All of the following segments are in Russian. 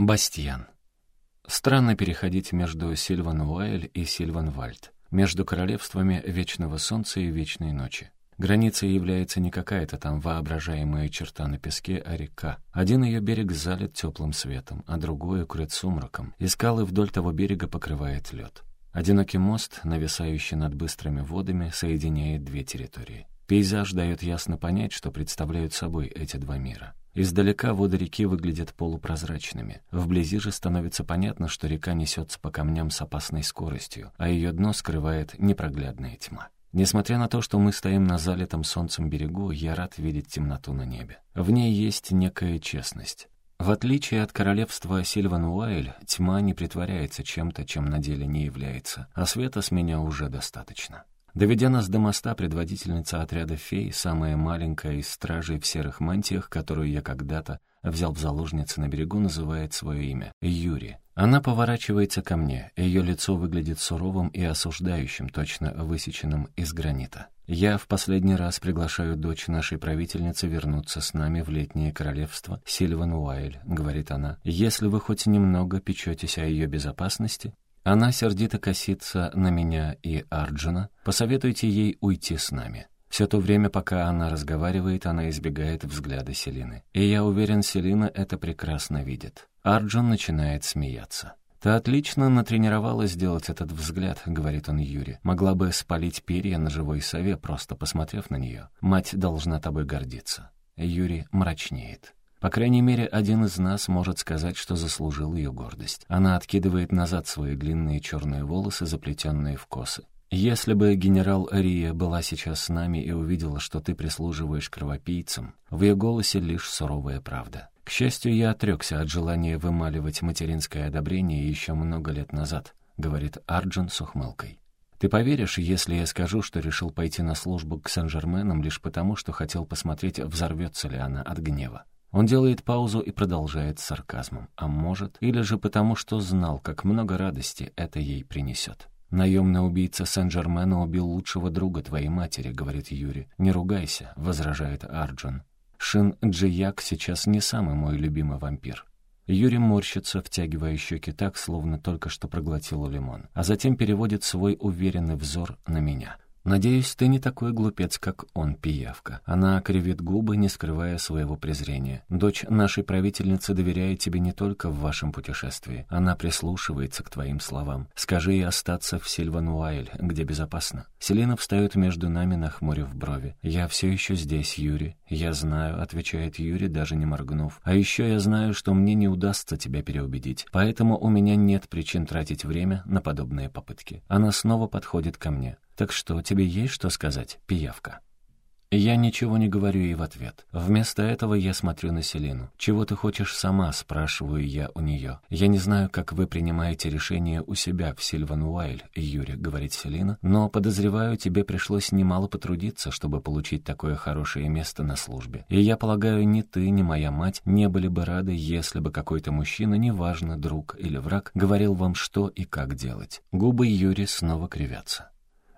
Бастьян. Странно переходить между Сильван-Уайль и Сильван-Вальд, между королевствами Вечного Солнца и Вечной Ночи. Граница является не какая-то там воображаемая черта на песке, а река. Один ее берег залит теплым светом, а другой укрыт сумраком, и скалы вдоль того берега покрывает лед. Одинокий мост, нависающий над быстрыми водами, соединяет две территории. Пейзаж дает ясно понять, что представляют собой эти два мира. Издалека воды реки выглядят полупрозрачными. Вблизи же становится понятно, что река несется по камням с опасной скоростью, а ее дно скрывает непроглядная тьма. Несмотря на то, что мы стоим на залитом солнцем берегу, я рад видеть темноту на небе. В ней есть некая честность. В отличие от королевства Сильван-Уайль, тьма не притворяется чем-то, чем на деле не является, а света с меня уже достаточно. Доведя нас до моста, предводительница отряда фей, самая маленькая из стражей в серых мантиях, которую я когда-то взял в заложницы на берегу, называет свое имя — Юри. Она поворачивается ко мне, ее лицо выглядит суровым и осуждающим, точно высеченным из гранита. Я в последний раз приглашаю дочь нашей правительницы вернуться с нами в летнее королевство Сильван Уайль, говорит она. Если вы хоть немного печетесь о ее безопасности, она сердито косится на меня и Арджуна. Посоветуйте ей уйти с нами. Все то время, пока она разговаривает, она избегает взгляда Селины. И я уверен, Селина это прекрасно видит. Арджун начинает смеяться. «Ты отлично натренировалась сделать этот взгляд», — говорит он Юре. «Могла бы спалить перья на живой сове, просто посмотрев на нее. Мать должна тобой гордиться». Юрий мрачнеет. По крайней мере, один из нас может сказать, что заслужил ее гордость. Она откидывает назад свои длинные черные волосы, заплетенные в косы. Если бы генерал Рия была сейчас с нами и увидела, что ты прислуживаешь кровопийцам, в ее голосе лишь суровая правда. К счастью, я отрекся от желания вымаливать материнское одобрение еще много лет назад, говорит Арджун с ухмылкой. Ты поверишь, если я скажу, что решил пойти на службу к Сен-Жерменам лишь потому, что хотел посмотреть, взорвется ли она от гнева. Он делает паузу и продолжает с сарказмом. А может, или же потому, что знал, как много радости это ей принесет. «Наемный убийца Сен-Жермена убил лучшего друга твоей матери», — говорит Юри. «Не ругайся», — возражает Арджун. «Шин Джияк сейчас не самый мой любимый вампир». Юри морщится, втягивая щеки так, словно только что проглотил лимон, а затем переводит свой уверенный взор на меня — «Надеюсь, ты не такой глупец, как он, пиявка». Она кривит губы, не скрывая своего презрения. «Дочь нашей правительницы доверяет тебе не только в вашем путешествии. Она прислушивается к твоим словам. Скажи ей остаться в Сильвануайль, где безопасно». Селина встает между нами, нахмурив брови. «Я все еще здесь, Юри». «Я знаю», — отвечает Юри, даже не моргнув. «А еще я знаю, что мне не удастся тебя переубедить. Поэтому у меня нет причин тратить время на подобные попытки». Она снова подходит ко мне. «Так что, тебе есть что сказать, пиявка?» Я ничего не говорю ей в ответ. Вместо этого я смотрю на Селину. «Чего ты хочешь сама?» — спрашиваю я у нее. «Я не знаю, как вы принимаете решение у себя в Сильван Уайль, Юрий», — говорит Селина, «но, подозреваю, тебе пришлось немало потрудиться, чтобы получить такое хорошее место на службе. И я полагаю, ни ты, ни моя мать не были бы рады, если бы какой-то мужчина, неважно, друг или враг, говорил вам, что и как делать». Губы Юри снова кривятся.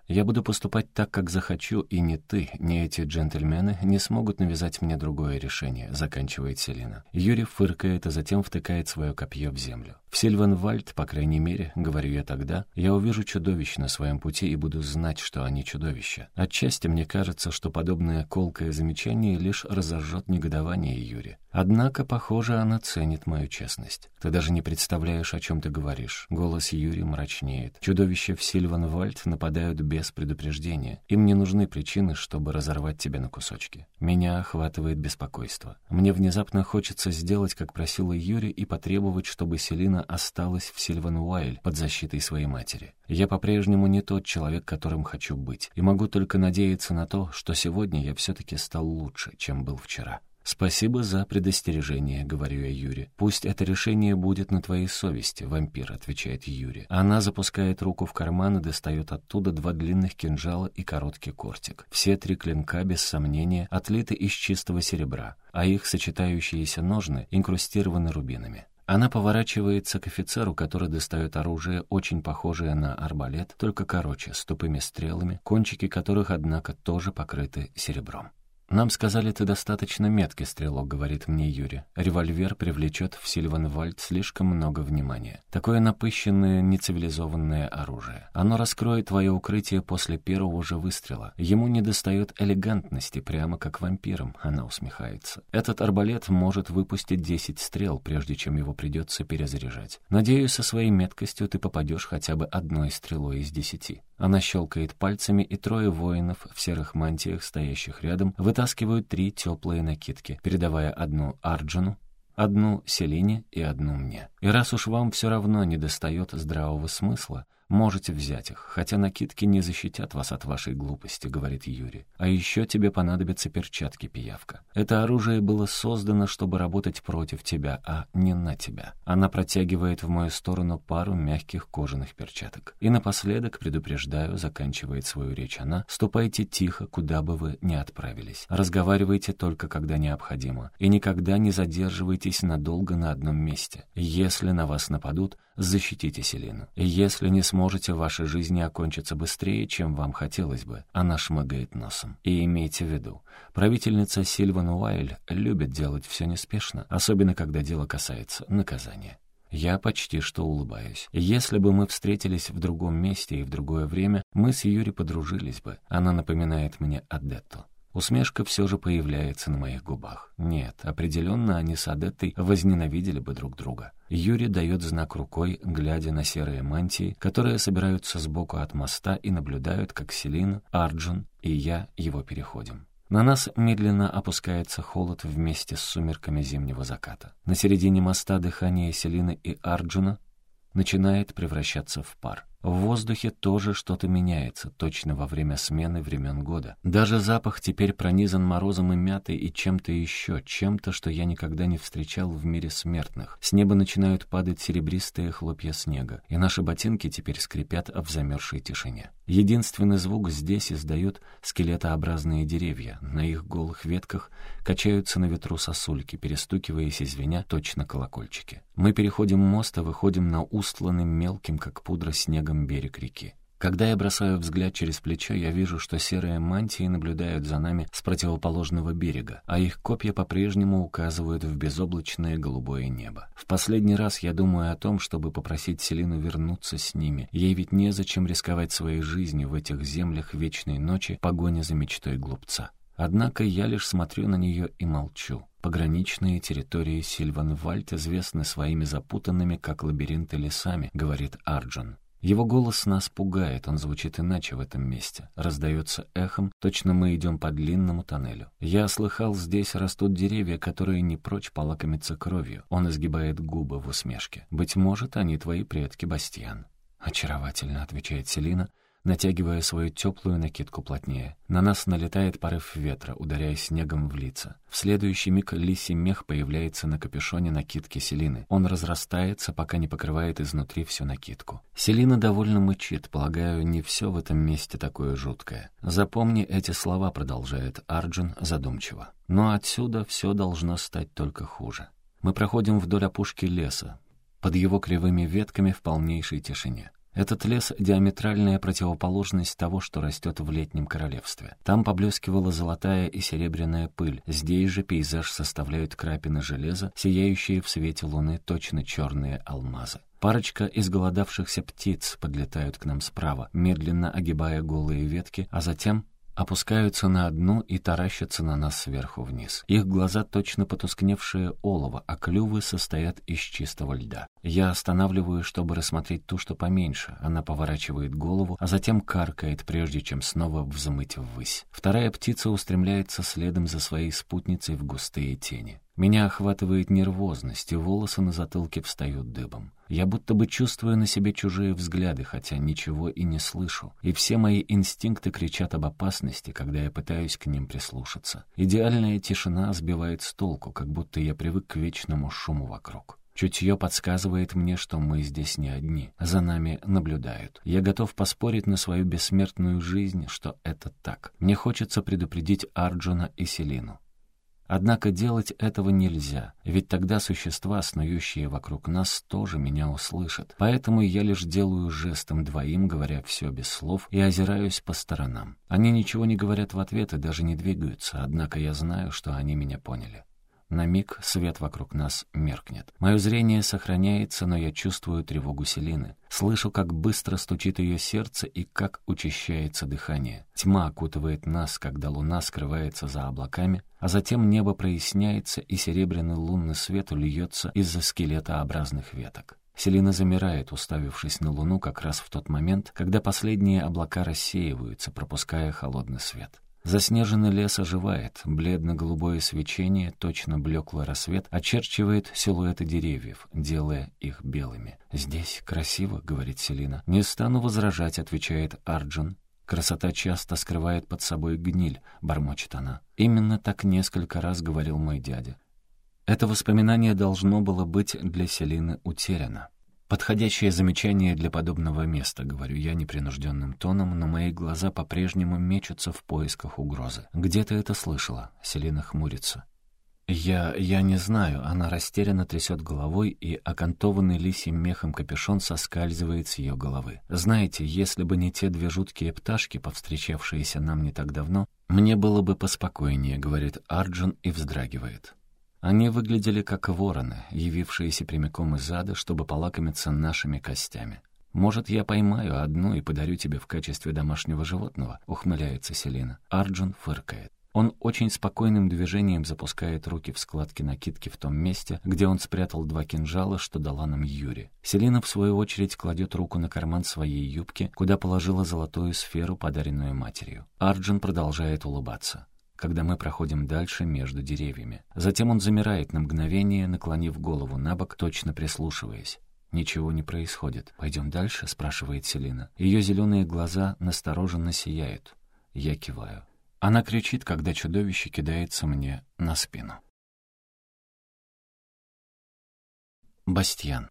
Я буду поступать так, как захочу, и ни ты, ни эти джентльмены не смогут навязать мне другое решение», — заканчивает Селина. Юрий фыркает, а затем втыкает свое копье в землю. «В Сильванвальд, по крайней мере, — говорю я тогда, — я увижу чудовищ на своем пути и буду знать, что они чудовища. Отчасти мне кажется, что подобное колкое замечание лишь разожжет негодование Юри. Однако, похоже, она ценит мою честность. Ты даже не представляешь, о чем ты говоришь». Голос Юри мрачнеет. «Чудовища в Сильванвальд нападают без предупреждения. Им не нужны причины, чтобы разорвать тебя на кусочки. Меня охватывает беспокойство. Мне внезапно хочется сделать, как просила Юри, и потребовать, чтобы Селина осталась в Сильван-Уайль под защитой своей матери. Я по-прежнему не тот человек, которым хочу быть, и могу только надеяться на то, что сегодня я все-таки стал лучше, чем был вчера. «Спасибо за предостережение», — говорю я Юре. «Пусть это решение будет на твоей совести, вампир», — отвечает Юре. Она запускает руку в карман и достает оттуда два длинных кинжала и короткий кортик. Все три клинка, без сомнения, отлиты из чистого серебра, а их сочетающиеся ножны инкрустированы рубинами. Она поворачивается к офицеру, который достает оружие, очень похожее на арбалет, только короче, с тупыми стрелами, кончики которых, однако, тоже покрыты серебром. «Нам сказали, ты достаточно меткий стрелок», — говорит мне Юрий. «Револьвер привлечет в Сильванвальд слишком много внимания. Такое напыщенное, нецивилизованное оружие. Оно раскроет твое укрытие после первого же выстрела. Ему недостает элегантности, прямо как вампирам», — она усмехается. «Этот арбалет может выпустить десять стрел, прежде чем его придется перезаряжать. Надеюсь, со своей меткостью ты попадешь хотя бы одной стрелой из десяти». Она щелкает пальцами, и трое воинов в серых мантиях, стоящих рядом, вытаскивают три теплые накидки, передавая одну Арджуну, одну Селине и одну мне. И раз уж вам все равно не достает здравого смысла, Можете взять их, хотя накидки не защитят вас от вашей глупости, говорит Юрий. А еще тебе понадобятся перчатки, пиявка. Это оружие было создано, чтобы работать против тебя, а не на тебя. Она протягивает в мою сторону пару мягких кожаных перчаток. И напоследок, предупреждаю, заканчивает свою речь она, ступайте тихо, куда бы вы ни отправились. Разговаривайте только, когда необходимо. И никогда не задерживайтесь надолго на одном месте. Если на вас нападут, защитите Селину. Если не сможете, ваши жизни окончатся быстрее, чем вам хотелось бы. Она шмыгает носом. И имейте в виду, правительница Сильван Уайль любит делать все неспешно, особенно когда дело касается наказания. Я почти что улыбаюсь. Если бы мы встретились в другом месте и в другое время, мы с Юри подружились бы. Она напоминает мне Адетту. Усмешка все же появляется на моих губах. Нет, определенно они с Адеттой возненавидели бы друг друга. Юрий дает знак рукой, глядя на серые мантии, которые собираются сбоку от моста и наблюдают, как Селина, Арджун и я его переходим. На нас медленно опускается холод вместе с сумерками зимнего заката. На середине моста дыхание Селины и Арджуна начинает превращаться в пар. В воздухе тоже что-то меняется, точно во время смены времен года. Даже запах теперь пронизан морозом и мятой и чем-то еще, чем-то, что я никогда не встречал в мире смертных. С неба начинают падать серебристые хлопья снега, и наши ботинки теперь скрипят в замерзшей тишине. Единственный звук здесь издают скелетообразные деревья. На их голых ветках качаются на ветру сосульки, перестукиваясь и точно колокольчики. Мы переходим мост и выходим на устланный мелким, как пудра, снегом берегом берег реки. Когда я бросаю взгляд через плечо, я вижу, что серые мантии наблюдают за нами с противоположного берега, а их копья по-прежнему указывают в безоблачное голубое небо. В последний раз я думаю о том, чтобы попросить Селину вернуться с ними. Ей ведь незачем рисковать своей жизнью в этих землях вечной ночи погоня за мечтой глупца. Однако я лишь смотрю на нее и молчу. Пограничные территории Сильванвальд известны своими запутанными, как лабиринты, лесами, говорит Арджун. Его голос нас пугает, он звучит иначе в этом месте. Раздается эхом, точно мы идем по длинному тоннелю. Я слыхал, здесь растут деревья, которые не прочь полакомиться кровью. Он изгибает губы в усмешке. Быть может, они твои предки, Бастиан. «Очаровательно», — отвечает Селина, натягивая свою теплую накидку плотнее. На нас налетает порыв ветра, ударяя снегом в лица. В следующий миг лисий мех появляется на капюшоне накидки Селины. Он разрастается, пока не покрывает изнутри всю накидку. Селина довольно мычит, полагаю, не все в этом месте такое жуткое. «Запомни эти слова», — продолжает Арджун задумчиво. «Но отсюда все должно стать только хуже». Мы проходим вдоль опушки леса, под его кривыми ветками в полнейшей тишине. Этот лес — диаметральная противоположность того, что растет в летнем королевстве. Там поблескивала золотая и серебряная пыль. Здесь же пейзаж составляют крапины железа, сияющие в свете луны точно черные алмазы. Парочка изголодавшихся птиц подлетают к нам справа, медленно огибая голые ветки, а затем опускаются на одну и таращатся на нас сверху вниз. Их глаза точно потускневшие олово, а клювы состоят из чистого льда. Я останавливаю, чтобы рассмотреть ту, что поменьше. Она поворачивает голову, а затем каркает, прежде чем снова взмыть ввысь. Вторая птица устремляется следом за своей спутницей в густые тени. Меня охватывает нервозность, и волосы на затылке встают дыбом. Я будто бы чувствую на себе чужие взгляды, хотя ничего и не слышу. И все мои инстинкты кричат об опасности, когда я пытаюсь к ним прислушаться. Идеальная тишина сбивает с толку, как будто я привык к вечному шуму вокруг. Чутье подсказывает мне, что мы здесь не одни. За нами наблюдают. Я готов поспорить на свою бессмертную жизнь, что это так. Мне хочется предупредить Арджуна и Селину. Однако делать этого нельзя, ведь тогда существа, снующие вокруг нас, тоже меня услышат. Поэтому я лишь делаю жестом двоим, говоря все без слов, и озираюсь по сторонам. Они ничего не говорят в ответ и даже не двигаются, однако я знаю, что они меня поняли. На миг свет вокруг нас меркнет. Мое зрение сохраняется, но я чувствую тревогу Селины. Слышу, как быстро стучит ее сердце и как учащается дыхание. Тьма окутывает нас, когда луна скрывается за облаками, а затем небо проясняется, и серебряный лунный свет льется из-за скелетообразных веток. Селина замирает, уставившись на луну как раз в тот момент, когда последние облака рассеиваются, пропуская холодный свет. Заснеженный лес оживает, бледно-голубое свечение, точно блеклый рассвет, очерчивает силуэты деревьев, делая их белыми. «Здесь красиво», — говорит Селина. «Не стану возражать», — отвечает Арджун. «Красота часто скрывает под собой гниль», — бормочет она. «Именно так несколько раз говорил мой дядя. Это воспоминание должно было быть для Селины утеряно. Подходящее замечание для подобного места, говорю я непринужденным тоном, но мои глаза по-прежнему мечутся в поисках угрозы. «Где ты это слышала?» — Селина хмурится. «Я... я не знаю». Она растерянно трясет головой, и окантованный лисьим мехом капюшон соскальзывает с ее головы. «Знаете, если бы не те две жуткие пташки, повстречавшиеся нам не так давно, мне было бы поспокойнее», — говорит Арджун и вздрагивает. Они выглядели как вороны, явившиеся прямиком из ада, чтобы полакомиться нашими костями. «Может, я поймаю одну и подарю тебе в качестве домашнего животного?» — ухмыляется Селина. Арджун фыркает. Он очень спокойным движением запускает руки в складки накидки в том месте, где он спрятал два кинжала, что дала нам Юри. Селина, в свою очередь, кладет руку на карман своей юбки, куда положила золотую сферу, подаренную матерью. Арджун продолжает улыбаться когда мы проходим дальше между деревьями. Затем он замирает на мгновение, наклонив голову на бок, точно прислушиваясь. «Ничего не происходит. Пойдем дальше?» — спрашивает Селина. Ее зеленые глаза настороженно сияют. Я киваю. Она кричит, когда чудовище кидается мне на спину. Бастьян.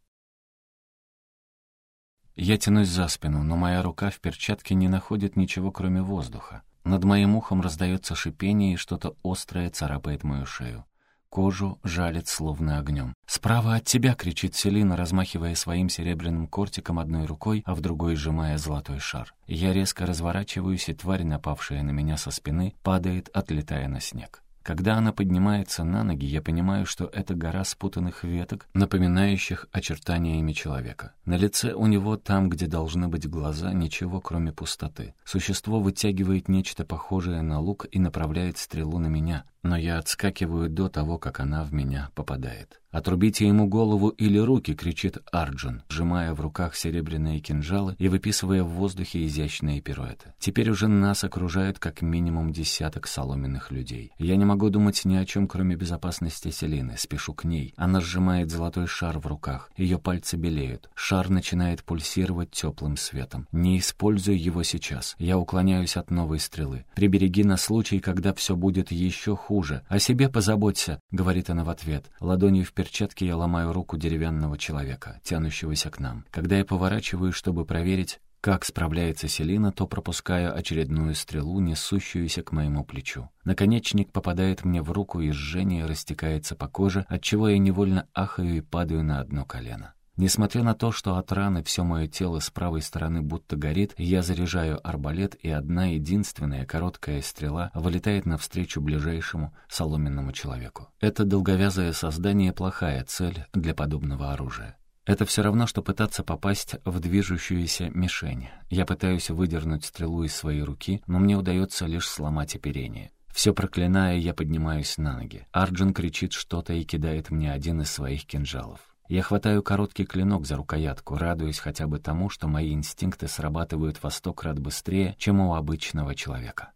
Я тянусь за спину, но моя рука в перчатке не находит ничего, кроме воздуха. Над моим ухом раздается шипение, и что-то острое царапает мою шею. Кожу жалит словно огнем. «Справа от тебя!» — кричит Селина, размахивая своим серебряным кортиком одной рукой, а в другой сжимая золотой шар. Я резко разворачиваюсь, и тварь, напавшая на меня со спины, падает, отлетая на снег. Когда она поднимается на ноги, я понимаю, что это гора спутанных веток, напоминающих очертаниями человека. На лице у него, там, где должны быть глаза, ничего, кроме пустоты. Существо вытягивает нечто похожее на лук и направляет стрелу на меня, но я отскакиваю до того, как она в меня попадает. «Отрубите ему голову или руки!» — кричит Арджун, сжимая в руках серебряные кинжалы и выписывая в воздухе изящные пируэты. Теперь уже нас окружают как минимум десяток соломенных людей. Я не могу думать ни о чем, кроме безопасности Селины. Спешу к ней. Она сжимает золотой шар в руках. Ее пальцы белеют. Шар начинает пульсировать теплым светом. Не используй его сейчас. Я уклоняюсь от новой стрелы. Прибереги на случай, когда все будет еще хуже. О себе позаботься, — говорит она в ответ. Ладонью вперед перчатке я ломаю руку деревянного человека, тянущегося к нам. Когда я поворачиваю, чтобы проверить, как справляется Селина, то пропускаю очередную стрелу, несущуюся к моему плечу. Наконечник попадает мне в руку, и жжение растекается по коже, отчего я невольно ахаю и падаю на одно колено. Несмотря на то, что от раны все мое тело с правой стороны будто горит, я заряжаю арбалет, и одна единственная короткая стрела вылетает навстречу ближайшему соломенному человеку. Это долговязое создание — плохая цель для подобного оружия. Это все равно, что пытаться попасть в движущуюся мишень. Я пытаюсь выдернуть стрелу из своей руки, но мне удается лишь сломать оперение. Все проклиная, я поднимаюсь на ноги. Арджин кричит что-то и кидает мне один из своих кинжалов. Я хватаю короткий клинок за рукоятку, радуясь хотя бы тому, что мои инстинкты срабатывают во сто крат быстрее, чем у обычного человека.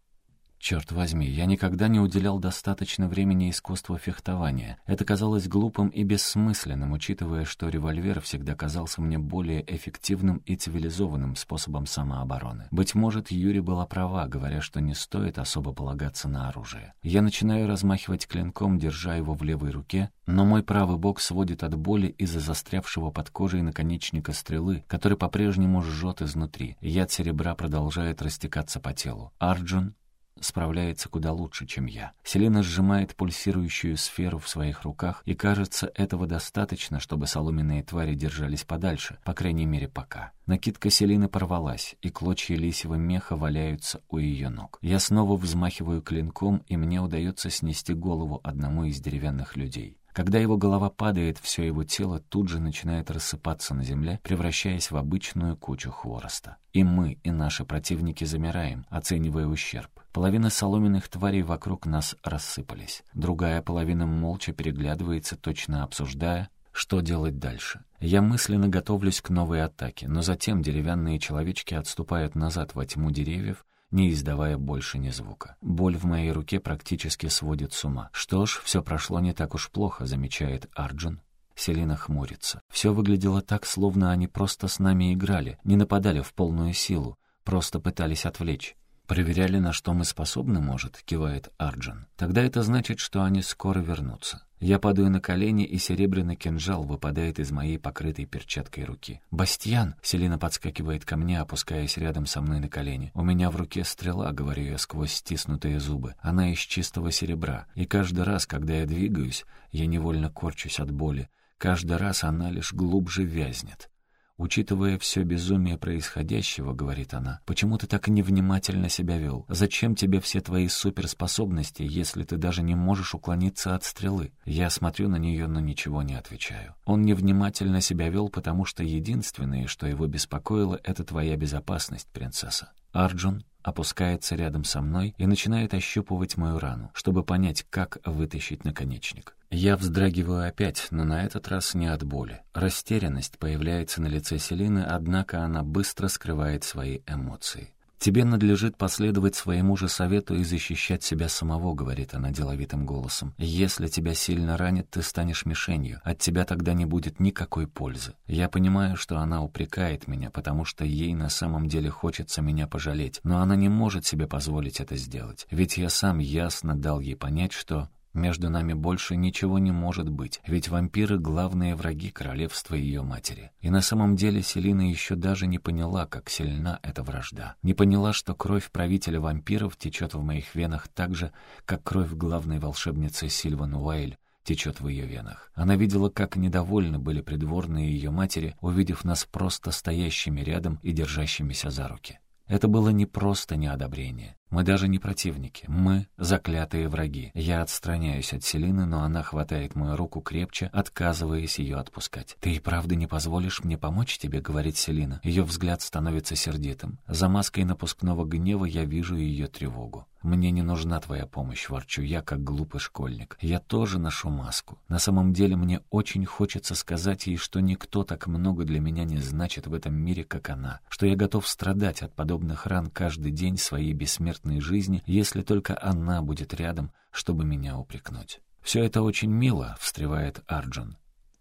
Черт возьми, я никогда не уделял достаточно времени искусству фехтования. Это казалось глупым и бессмысленным, учитывая, что револьвер всегда казался мне более эффективным и цивилизованным способом самообороны. Быть может, Юри была права, говоря, что не стоит особо полагаться на оружие. Я начинаю размахивать клинком, держа его в левой руке, но мой правый бок сводит от боли из-за застрявшего под кожей наконечника стрелы, который по-прежнему жжет изнутри. Яд серебра продолжает растекаться по телу. Арджун справляется куда лучше, чем я. Селина сжимает пульсирующую сферу в своих руках, и кажется, этого достаточно, чтобы соломенные твари держались подальше, по крайней мере, пока. Накидка Селины порвалась, и клочья лисьего меха валяются у ее ног. Я снова взмахиваю клинком, и мне удается снести голову одному из деревянных людей. Когда его голова падает, все его тело тут же начинает рассыпаться на земле, превращаясь в обычную кучу хвороста. И мы, и наши противники замираем, оценивая ущерб. Половина соломенных тварей вокруг нас рассыпались. Другая половина молча переглядывается, точно обсуждая, что делать дальше. Я мысленно готовлюсь к новой атаке, но затем деревянные человечки отступают назад во тьму деревьев, не издавая больше ни звука. Боль в моей руке практически сводит с ума. Что ж, все прошло не так уж плохо, замечает Арджун. Селина хмурится. Все выглядело так, словно они просто с нами играли, не нападали в полную силу, просто пытались отвлечь. «Проверяли, на что мы способны, может», — кивает Арджун. «Тогда это значит, что они скоро вернутся». Я падаю на колени, и серебряный кинжал выпадает из моей покрытой перчаткой руки. «Бастьян!» — Селина подскакивает ко мне, опускаясь рядом со мной на колени. «У меня в руке стрела», — говорю я сквозь стиснутые зубы. Она из чистого серебра, и каждый раз, когда я двигаюсь, я невольно корчусь от боли. Каждый раз она лишь глубже вязнет. «Учитывая все безумие происходящего, — говорит она, — почему ты так невнимательно себя вел? Зачем тебе все твои суперспособности, если ты даже не можешь уклониться от стрелы?» Я смотрю на нее, но ничего не отвечаю. Он невнимательно себя вел, потому что единственное, что его беспокоило, — это твоя безопасность, принцесса. Арджун опускается рядом со мной и начинает ощупывать мою рану, чтобы понять, как вытащить наконечник. Я вздрагиваю опять, но на этот раз не от боли. Растерянность появляется на лице Селины, однако она быстро скрывает свои эмоции. «Тебе надлежит последовать своему же совету и защищать себя самого», — говорит она деловитым голосом. «Если тебя сильно ранит, ты станешь мишенью. От тебя тогда не будет никакой пользы. Я понимаю, что она упрекает меня, потому что ей на самом деле хочется меня пожалеть, но она не может себе позволить это сделать. Ведь я сам ясно дал ей понять, что между нами больше ничего не может быть, ведь вампиры — главные враги королевства ее матери. И на самом деле Селина еще даже не поняла, как сильна эта вражда. Не поняла, что кровь правителя вампиров течет в моих венах так же, как кровь главной волшебницы Сильван Уайль течет в ее венах. Она видела, как недовольны были придворные ее матери, увидев нас просто стоящими рядом и держащимися за руки. Это было не просто неодобрение. Мы даже не противники. Мы — заклятые враги. Я отстраняюсь от Селины, но она хватает мою руку крепче, отказываясь ее отпускать. «Ты и правда не позволишь мне помочь тебе?» — говорит Селина. Ее взгляд становится сердитым. За маской напускного гнева я вижу ее тревогу. «Мне не нужна твоя помощь», — ворчу я, как глупый школьник. «Я тоже ношу маску. На самом деле мне очень хочется сказать ей, что никто так много для меня не значит в этом мире, как она, что я готов страдать от подобных ран каждый день своей бессмертной жизни, если только она будет рядом, чтобы меня упрекнуть». «Все это очень мило», — встревает Арджун.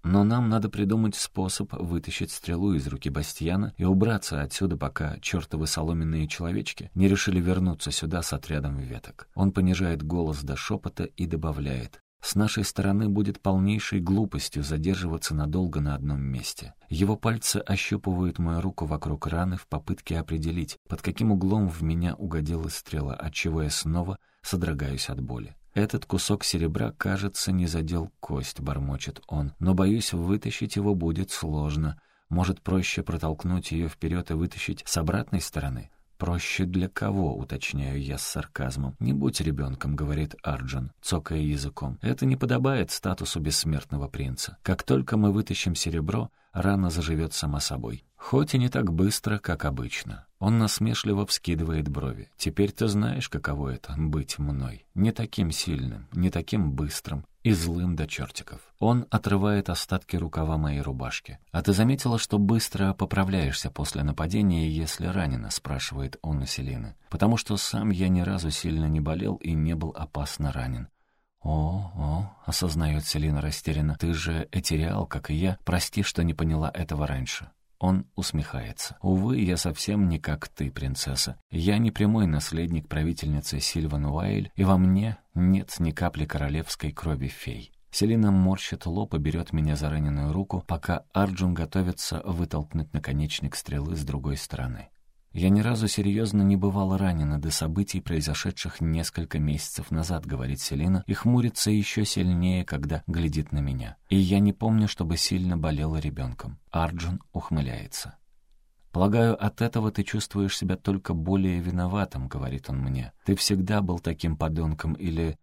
Но нам надо придумать способ вытащить стрелу из руки Бастьяна и убраться отсюда, пока чертовы соломенные человечки не решили вернуться сюда с отрядом веток. Он понижает голос до шепота и добавляет. С нашей стороны будет полнейшей глупостью задерживаться надолго на одном месте. Его пальцы ощупывают мою руку вокруг раны в попытке определить, под каким углом в меня угодила стрела, отчего я снова содрогаюсь от боли. «Этот кусок серебра, кажется, не задел кость», — бормочет он, «но, боюсь, вытащить его будет сложно. Может, проще протолкнуть ее вперед и вытащить с обратной стороны?» «Проще для кого?» — уточняю я с сарказмом. «Не будь ребенком», — говорит Арджун, цокая языком. «Это не подобает статусу бессмертного принца. Как только мы вытащим серебро, рана заживет сама собой. Хоть и не так быстро, как обычно. Он насмешливо вскидывает брови. «Теперь ты знаешь, каково это — быть мной. Не таким сильным, не таким быстрым и злым до чертиков». Он отрывает остатки рукава моей рубашки. «А ты заметила, что быстро поправляешься после нападения, если ранена?» — спрашивает он у Селины. «Потому что сам я ни разу сильно не болел и не был опасно ранен. «О, о», — осознает Селина растерянно, — «ты же этериал, как и я. Прости, что не поняла этого раньше». Он усмехается. «Увы, я совсем не как ты, принцесса. Я не прямой наследник правительницы Сильван Уайль, и во мне нет ни капли королевской крови фей». Селина морщит лоб и берет меня за раненую руку, пока Арджун готовится вытолкнуть наконечник стрелы с другой стороны. «Я ни разу серьезно не бывала ранена до событий, произошедших несколько месяцев назад», — говорит Селина, и хмурится еще сильнее, когда глядит на меня. «И я не помню, чтобы сильно болела ребенком». Арджун ухмыляется. «Полагаю, от этого ты чувствуешь себя только более виноватым», — говорит он мне. «Ты всегда был таким подонком или...»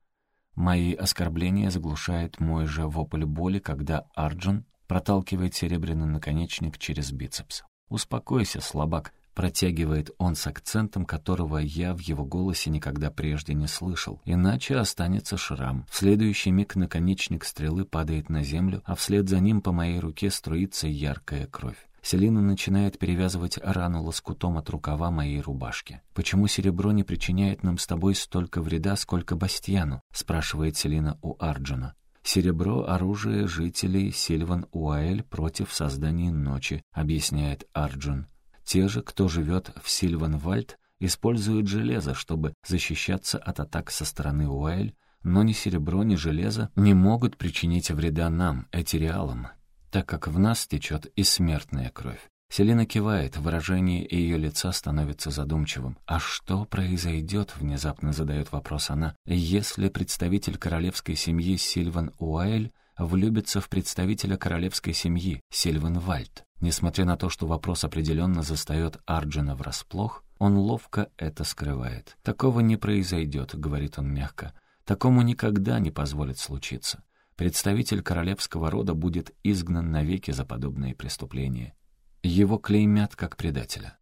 Мои оскорбления заглушает мой же вопль боли, когда Арджун проталкивает серебряный наконечник через бицепс. «Успокойся, слабак», — протягивает он с акцентом, которого я в его голосе никогда прежде не слышал. Иначе останется шрам. В следующий миг наконечник стрелы падает на землю, а вслед за ним по моей руке струится яркая кровь. Селина начинает перевязывать рану лоскутом от рукава моей рубашки. «Почему серебро не причиняет нам с тобой столько вреда, сколько Бастьяну?» — спрашивает Селина у Арджуна. «Серебро — оружие жителей Сильван-Уаэль против создания ночи», — объясняет Арджун. «Те же, кто живет в Сильван-Вальд, используют железо, чтобы защищаться от атак со стороны Уаэль, но ни серебро, ни железо не могут причинить вреда нам, этериалам, так как в нас течет и смертная кровь. Селина кивает, выражение ее лица становится задумчивым. «А что произойдет?» — внезапно задает вопрос она. «Если представитель королевской семьи Сильван Уайль влюбится в представителя королевской семьи Сильван Вальд?» Несмотря на то, что вопрос определенно застает Арджина врасплох, он ловко это скрывает. «Такого не произойдет», — говорит он мягко. «Такому никогда не позволит случиться представитель королевского рода будет изгнан навеки за подобные преступления. Его клеймят как предателя.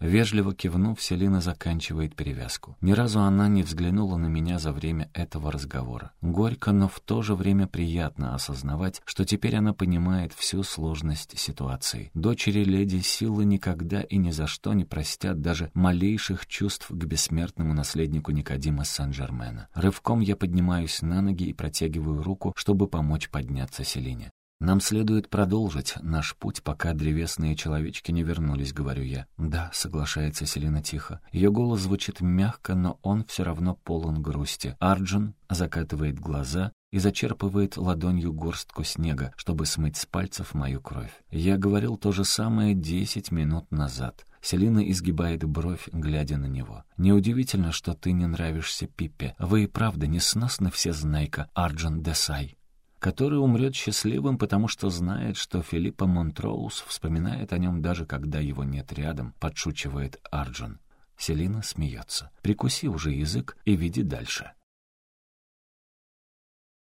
Вежливо кивнув, Селина заканчивает перевязку. Ни разу она не взглянула на меня за время этого разговора. Горько, но в то же время приятно осознавать, что теперь она понимает всю сложность ситуации. Дочери леди Силы никогда и ни за что не простят даже малейших чувств к бессмертному наследнику Никодима Сан-Жермена. Рывком я поднимаюсь на ноги и протягиваю руку, чтобы помочь подняться Селине. «Нам следует продолжить наш путь, пока древесные человечки не вернулись», — говорю я. «Да», — соглашается Селина тихо. Ее голос звучит мягко, но он все равно полон грусти. Арджун закатывает глаза и зачерпывает ладонью горстку снега, чтобы смыть с пальцев мою кровь. Я говорил то же самое десять минут назад. Селина изгибает бровь, глядя на него. «Неудивительно, что ты не нравишься Пиппе. Вы и правда несносны все знайка, Арджун Десай» который умрет счастливым, потому что знает, что Филиппа Монтроуз вспоминает о нем даже когда его нет рядом, подшучивает Арджун. Селина смеется. «Прикуси уже язык и веди дальше».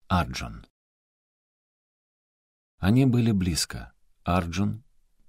Арджун. Они были близко. Арджун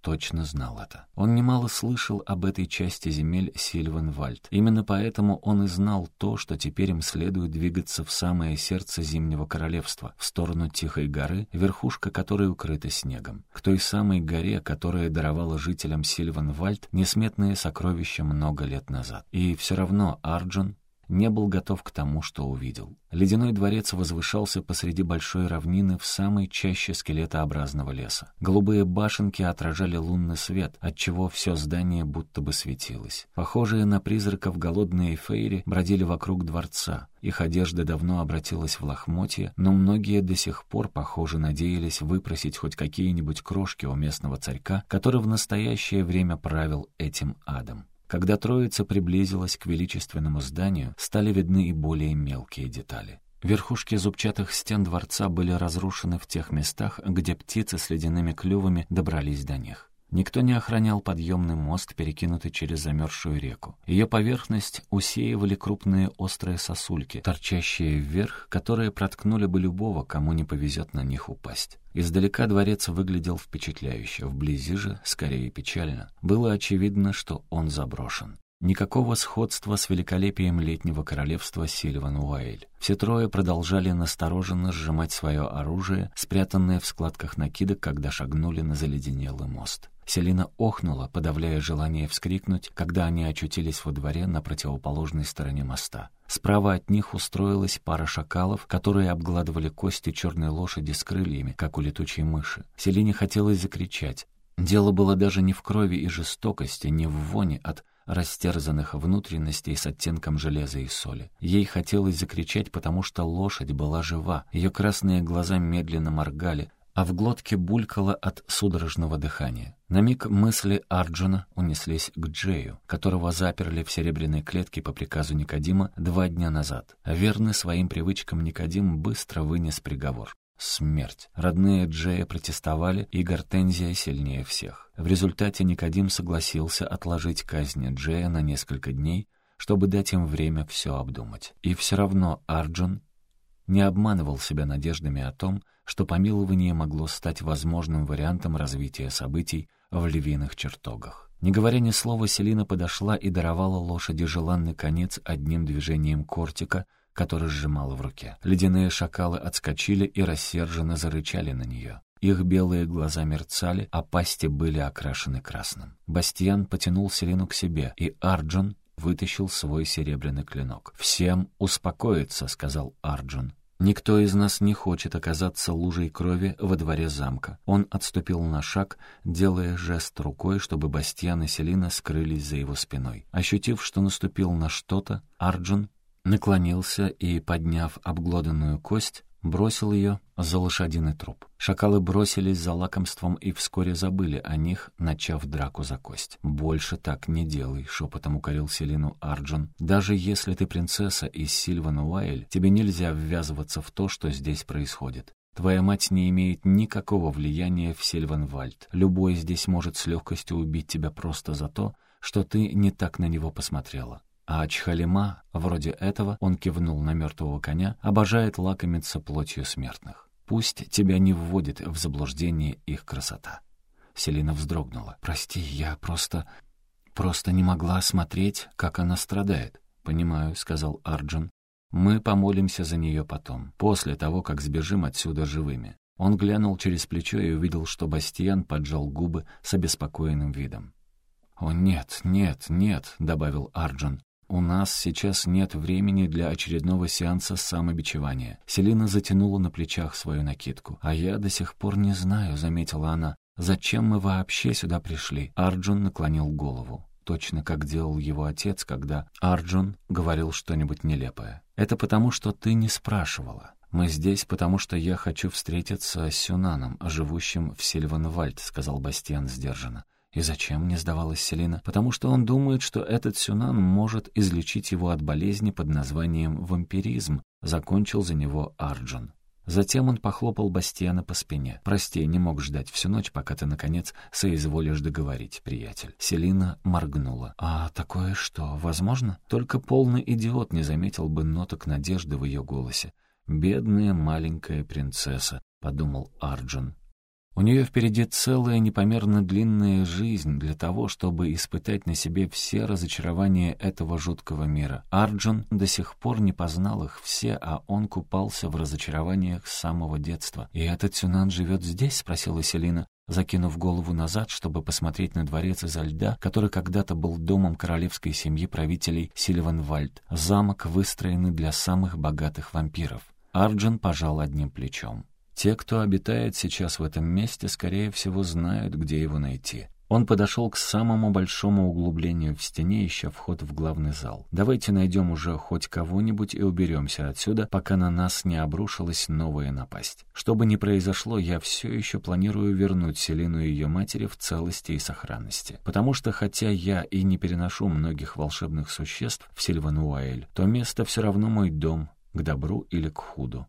точно знал это. Он немало слышал об этой части земель Сильванвальд. Именно поэтому он и знал то, что теперь им следует двигаться в самое сердце Зимнего Королевства, в сторону Тихой горы, верхушка которой укрыта снегом. К той самой горе, которая даровала жителям Сильванвальд несметные сокровища много лет назад. И все равно Арджун не был готов к тому, что увидел. Ледяной дворец возвышался посреди большой равнины в самой чаще скелетообразного леса. Голубые башенки отражали лунный свет, отчего все здание будто бы светилось. Похожие на призраков голодные фейри бродили вокруг дворца. Их одежда давно обратилась в лохмотье, но многие до сих пор, похоже, надеялись выпросить хоть какие-нибудь крошки у местного царька, который в настоящее время правил этим адом. Когда троица приблизилась к величественному зданию, стали видны и более мелкие детали. Верхушки зубчатых стен дворца были разрушены в тех местах, где птицы с ледяными клювами добрались до них. Никто не охранял подъемный мост, перекинутый через замерзшую реку. Ее поверхность усеивали крупные острые сосульки, торчащие вверх, которые проткнули бы любого, кому не повезет на них упасть. Издалека дворец выглядел впечатляюще, вблизи же, скорее печально. Было очевидно, что он заброшен. Никакого сходства с великолепием летнего королевства Сильван Уайль. Все трое продолжали настороженно сжимать свое оружие, спрятанное в складках накидок, когда шагнули на заледенелый мост. Селина охнула, подавляя желание вскрикнуть, когда они очутились во дворе на противоположной стороне моста. Справа от них устроилась пара шакалов, которые обгладывали кости черной лошади с крыльями, как у летучей мыши. Селине хотелось закричать. Дело было даже не в крови и жестокости, не в воне от растерзанных внутренностей с оттенком железа и соли. Ей хотелось закричать, потому что лошадь была жива. Ее красные глаза медленно моргали, а в глотке булькало от судорожного дыхания. На миг мысли Арджуна унеслись к Джею, которого заперли в серебряной клетке по приказу Никодима два дня назад. Верный своим привычкам Никодим быстро вынес приговор. Смерть. Родные Джея протестовали, и Гортензия сильнее всех. В результате Никодим согласился отложить казнь Джея на несколько дней, чтобы дать им время все обдумать. И все равно Арджун не обманывал себя надеждами о том, что помилование могло стать возможным вариантом развития событий в львиных чертогах. Не говоря ни слова, Селина подошла и даровала лошади желанный конец одним движением кортика, который сжимала в руке. Ледяные шакалы отскочили и рассерженно зарычали на нее. Их белые глаза мерцали, а пасти были окрашены красным. Бастиан потянул Селину к себе, и Арджун вытащил свой серебряный клинок. «Всем успокоиться», — сказал Арджун. «Никто из нас не хочет оказаться лужей крови во дворе замка». Он отступил на шаг, делая жест рукой, чтобы Бастиан и Селина скрылись за его спиной. Ощутив, что наступил на что-то, Арджун наклонился и, подняв обглоданную кость, бросил ее за лошадиный труп. Шакалы бросились за лакомством и вскоре забыли о них, начав драку за кость. «Больше так не делай», — шепотом укорил Селину Арджун. «Даже если ты принцесса из Сильван Уайль, тебе нельзя ввязываться в то, что здесь происходит. Твоя мать не имеет никакого влияния в Сильванвальд. Любой здесь может с легкостью убить тебя просто за то, что ты не так на него посмотрела. А Чхалима, вроде этого, он кивнул на мертвого коня, обожает лакомиться плотью смертных. Пусть тебя не вводит в заблуждение их красота. Селина вздрогнула. «Прости, я просто... просто не могла смотреть, как она страдает». «Понимаю», — сказал Арджун. «Мы помолимся за нее потом, после того, как сбежим отсюда живыми». Он глянул через плечо и увидел, что Бастиан поджал губы с обеспокоенным видом. «О, нет, нет, нет», — добавил Арджун. «У нас сейчас нет времени для очередного сеанса самобичевания». Селина затянула на плечах свою накидку. «А я до сих пор не знаю», — заметила она. «Зачем мы вообще сюда пришли?» Арджун наклонил голову. Точно как делал его отец, когда Арджун говорил что-нибудь нелепое. «Это потому, что ты не спрашивала. Мы здесь, потому что я хочу встретиться с Сюнаном, живущим в Сильванвальд», — сказал Бастиан сдержанно. И зачем не сдавалась Селина? Потому что он думает, что этот Сюнан может излечить его от болезни под названием вампиризм, закончил за него Арджун. Затем он похлопал Бастиана по спине. «Прости, не мог ждать всю ночь, пока ты, наконец, соизволишь договорить, приятель». Селина моргнула. «А такое что, возможно?» Только полный идиот не заметил бы ноток надежды в ее голосе. «Бедная маленькая принцесса», — подумал Арджун. У нее впереди целая непомерно длинная жизнь для того, чтобы испытать на себе все разочарования этого жуткого мира. Арджун до сих пор не познал их все, а он купался в разочарованиях с самого детства. «И этот Сюнан живет здесь?» — спросила Селина, закинув голову назад, чтобы посмотреть на дворец изо льда, который когда-то был домом королевской семьи правителей Сильванвальд. Замок, выстроенный для самых богатых вампиров. Арджун пожал одним плечом. Те, кто обитает сейчас в этом месте, скорее всего, знают, где его найти. Он подошел к самому большому углублению в стене, ища вход в главный зал. «Давайте найдем уже хоть кого-нибудь и уберемся отсюда, пока на нас не обрушилась новая напасть. Что бы ни произошло, я все еще планирую вернуть Селину и ее матери в целости и сохранности. Потому что, хотя я и не переношу многих волшебных существ в Сильвануаэль, то место все равно мой дом, к добру или к худу.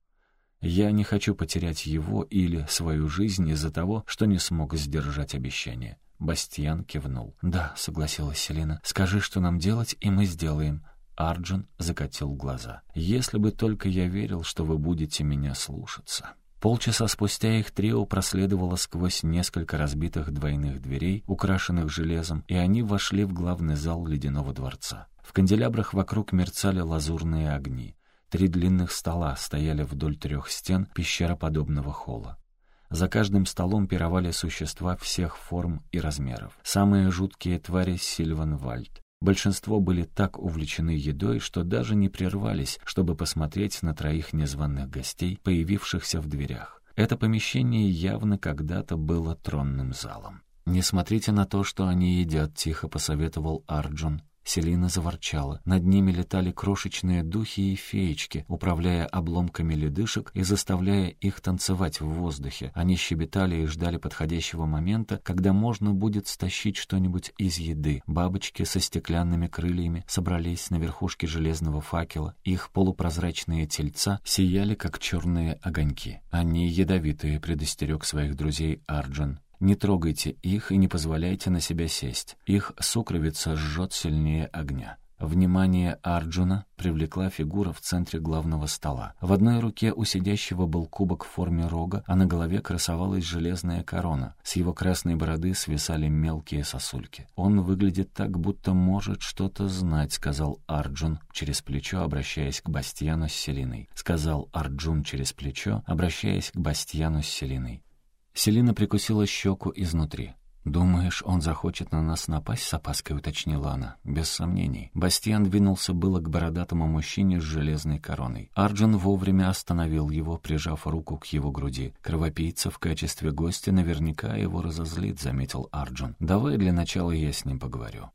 Я не хочу потерять его или свою жизнь из-за того, что не смог сдержать обещание». Бастьян кивнул. «Да», — согласилась Селина, — «скажи, что нам делать, и мы сделаем». Арджун закатил глаза. «Если бы только я верил, что вы будете меня слушаться». Полчаса спустя их трио проследовало сквозь несколько разбитых двойных дверей, украшенных железом, и они вошли в главный зал ледяного дворца. В канделябрах вокруг мерцали лазурные огни. Три длинных стола стояли вдоль трех стен пещероподобного холла. За каждым столом пировали существа всех форм и размеров. Самые жуткие твари Сильванвальд. Большинство были так увлечены едой, что даже не прервались, чтобы посмотреть на троих незваных гостей, появившихся в дверях. Это помещение явно когда-то было тронным залом. «Не смотрите на то, что они едят», — тихо посоветовал Арджун. Селина заворчала. Над ними летали крошечные духи и феечки, управляя обломками ледышек и заставляя их танцевать в воздухе. Они щебетали и ждали подходящего момента, когда можно будет стащить что-нибудь из еды. Бабочки со стеклянными крыльями собрались на верхушке железного факела. Их полупрозрачные тельца сияли, как черные огоньки. Они ядовитые, предостерег своих друзей Арджун. Не трогайте их и не позволяйте на себя сесть. Их сукровица жжет сильнее огня. Внимание Арджуна привлекла фигура в центре главного стола. В одной руке у сидящего был кубок в форме рога, а на голове красовалась железная корона. С его красной бороды свисали мелкие сосульки. «Он выглядит так, будто может что-то знать», — сказал Арджун через плечо, обращаясь к Бастьяну с Селиной. Сказал Арджун через плечо, обращаясь к Бастьяну с Селиной. Селина прикусила щеку изнутри. «Думаешь, он захочет на нас напасть?» — с опаской уточнила она. «Без сомнений». Бастиан двинулся было к бородатому мужчине с железной короной. Арджун вовремя остановил его, прижав руку к его груди. «Кровопийца в качестве гостя наверняка его разозлит», — заметил Арджун. «Давай для начала я с ним поговорю».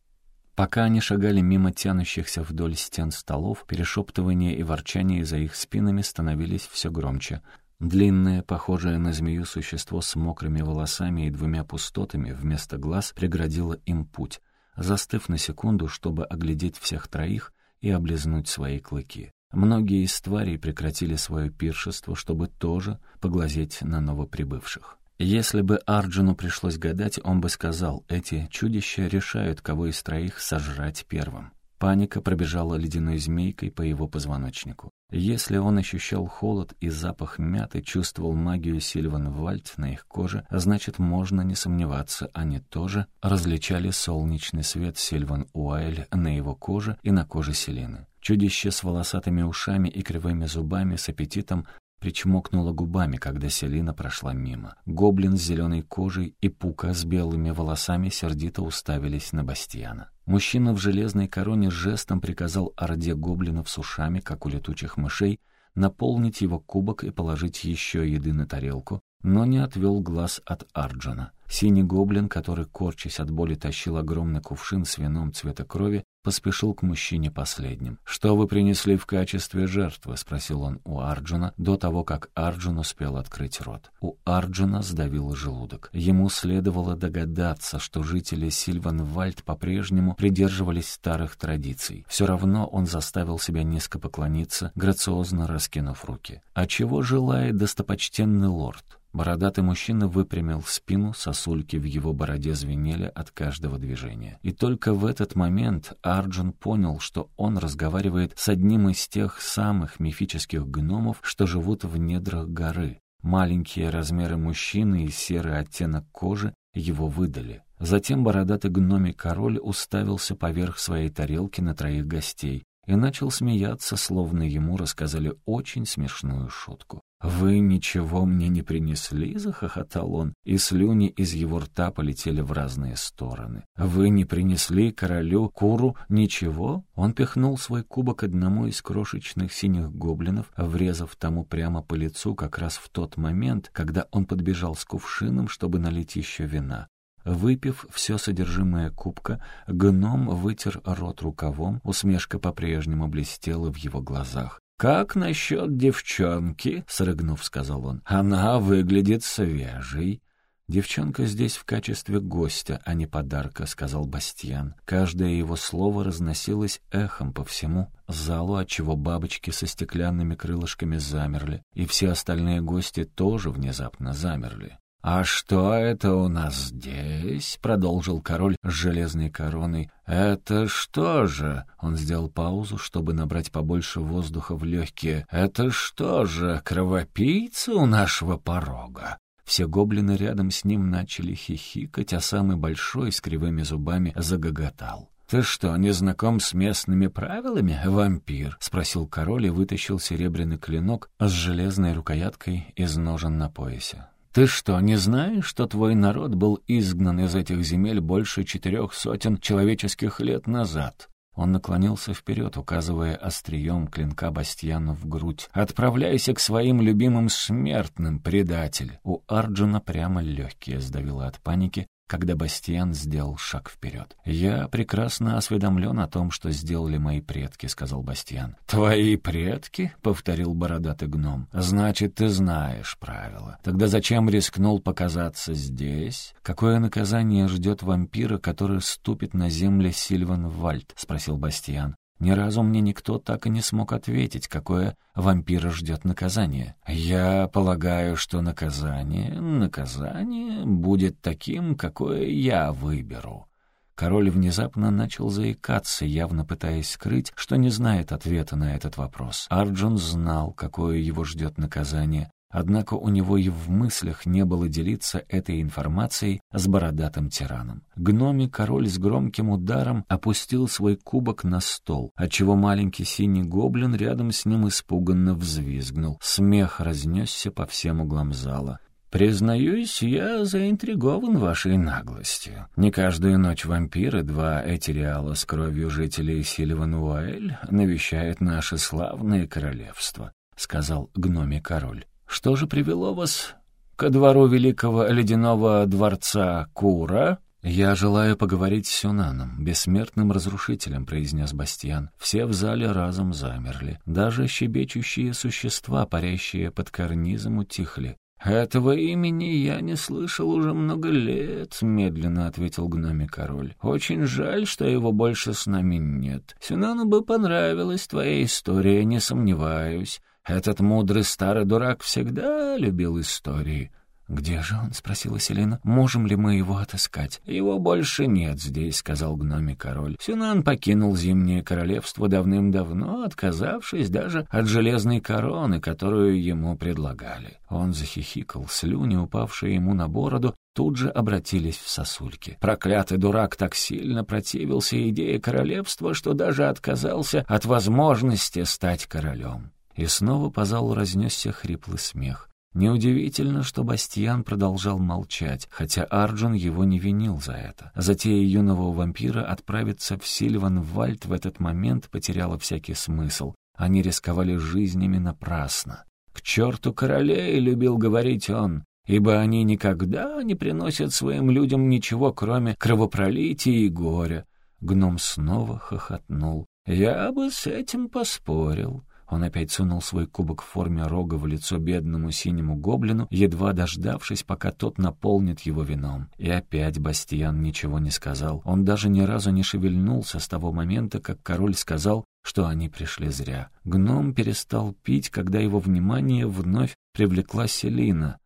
Пока они шагали мимо тянущихся вдоль стен столов, перешептывания и ворчание за их спинами становились все громче. Длинное, похожее на змею существо с мокрыми волосами и двумя пустотами вместо глаз преградило им путь, застыв на секунду, чтобы оглядеть всех троих и облизнуть свои клыки. Многие из тварей прекратили свое пиршество, чтобы тоже поглазеть на новоприбывших. Если бы Арджуну пришлось гадать, он бы сказал, эти чудища решают, кого из троих сожрать первым. Паника пробежала ледяной змейкой по его позвоночнику. Если он ощущал холод и запах мяты, чувствовал магию Сильван Вальд на их коже, значит, можно не сомневаться, они тоже различали солнечный свет Сильван Уайль на его коже и на коже Селины. Чудище с волосатыми ушами и кривыми зубами с аппетитом причмокнула губами, когда Селина прошла мимо. Гоблин с зеленой кожей и Пука с белыми волосами сердито уставились на Бастиана. Мужчина в железной короне жестом приказал орде гоблинов с ушами, как у летучих мышей, наполнить его кубок и положить еще еды на тарелку, но не отвел глаз от Арджуна. Синий гоблин, который, корчась от боли, тащил огромный кувшин с вином цвета крови, поспешил к мужчине последним. «Что вы принесли в качестве жертвы?» — спросил он у Арджуна до того, как Арджун успел открыть рот. У Арджуна сдавило желудок. Ему следовало догадаться, что жители Сильванвальд по-прежнему придерживались старых традиций. Все равно он заставил себя низко поклониться, грациозно раскинув руки. «А чего желает достопочтенный лорд?» Бородатый мужчина выпрямил спину, сосульки в его бороде звенели от каждого движения. И только в этот момент Арджун понял, что он разговаривает с одним из тех самых мифических гномов, что живут в недрах горы. Маленькие размеры мужчины и серый оттенок кожи его выдали. Затем бородатый гномий король уставился поверх своей тарелки на троих гостей и начал смеяться, словно ему рассказали очень смешную шутку. «Вы ничего мне не принесли?» — захохотал он, и слюни из его рта полетели в разные стороны. «Вы не принесли королю Куру ничего?» Он пихнул свой кубок одному из крошечных синих гоблинов, врезав тому прямо по лицу как раз в тот момент, когда он подбежал с кувшином, чтобы налить еще вина. Выпив все содержимое кубка, гном вытер рот рукавом, усмешка по-прежнему блестела в его глазах. «Как насчет девчонки?» — срыгнув, сказал он. «Она выглядит свежей». «Девчонка здесь в качестве гостя, а не подарка», — сказал Бастьян. Каждое его слово разносилось эхом по всему залу, отчего бабочки со стеклянными крылышками замерли, и все остальные гости тоже внезапно замерли. «А что это у нас здесь?» — продолжил король с железной короной. «Это что же?» — он сделал паузу, чтобы набрать побольше воздуха в легкие. «Это что же, кровопийца у нашего порога?» Все гоблины рядом с ним начали хихикать, а самый большой с кривыми зубами загоготал. «Ты что, не знаком с местными правилами, вампир?» — спросил король и вытащил серебряный клинок с железной рукояткой из ножен на поясе. Ты что, не знаешь, что твой народ был изгнан из этих земель больше четырех сотен человеческих лет назад?» Он наклонился вперед, указывая острием клинка Бастьяну в грудь. «Отправляйся к своим любимым смертным, предатель!» У Арджуна прямо легкие сдавило от паники, когда Бастиан сделал шаг вперед. «Я прекрасно осведомлен о том, что сделали мои предки», — сказал Бастиан. «Твои предки?» — повторил бородатый гном. «Значит, ты знаешь правила. Тогда зачем рискнул показаться здесь? Какое наказание ждет вампира, который ступит на земле Сильван-Вальд?» — спросил Бастиан. Ни разу мне никто так и не смог ответить, какое вампира ждет наказание. Я полагаю, что наказание, наказание будет таким, какое я выберу. Король внезапно начал заикаться, явно пытаясь скрыть, что не знает ответа на этот вопрос. Арджун знал, какое его ждет наказание, Однако у него и в мыслях не было делиться этой информацией с бородатым тираном. Гноми король с громким ударом опустил свой кубок на стол, отчего маленький синий гоблин рядом с ним испуганно взвизгнул. Смех разнесся по всем углам зала. «Признаюсь, я заинтригован вашей наглостью. Не каждую ночь вампиры, два этериала с кровью жителей Сильван-Уэль, навещают наше славное королевство», — сказал гноми король. Что же привело вас ко двору великого ледяного дворца Кура?» «Я желаю поговорить с Сюнаном, бессмертным разрушителем», — произнес Бастиан. Все в зале разом замерли. Даже щебечущие существа, парящие под карнизом, утихли. «Этого имени я не слышал уже много лет», — медленно ответил гноми король. «Очень жаль, что его больше с нами нет. Сюнану бы понравилась твоя история, не сомневаюсь. Этот мудрый старый дурак всегда любил истории». «Где же он?» — спросила Селена. «Можем ли мы его отыскать?» «Его больше нет здесь», — сказал гномий король. «Сюнан покинул Зимнее Королевство давным-давно, отказавшись даже от железной короны, которую ему предлагали». Он захихикал, слюни, упавшие ему на бороду, тут же обратились в сосульки. Проклятый дурак так сильно противился идее королевства, что даже отказался от возможности стать королем. И снова по залу разнесся хриплый смех. Неудивительно, что Бастиан продолжал молчать, хотя Арджун его не винил за это. Затея юного вампира отправиться в Сильван-Вальд в этот момент потеряла всякий смысл. Они рисковали жизнями напрасно. «К черту королей!» — любил говорить он ибо они никогда не приносят своим людям ничего, кроме кровопролития и горя. Гном снова хохотнул. «Я бы с этим поспорил. Он опять сунул свой кубок в форме рога в лицо бедному синему гоблину, едва дождавшись, пока тот наполнит его вином. И опять Бастиан ничего не сказал. Он даже ни разу не шевельнулся с того момента, как король сказал, что они пришли зря. Гном перестал пить, когда его внимание вновь привлекла Селина.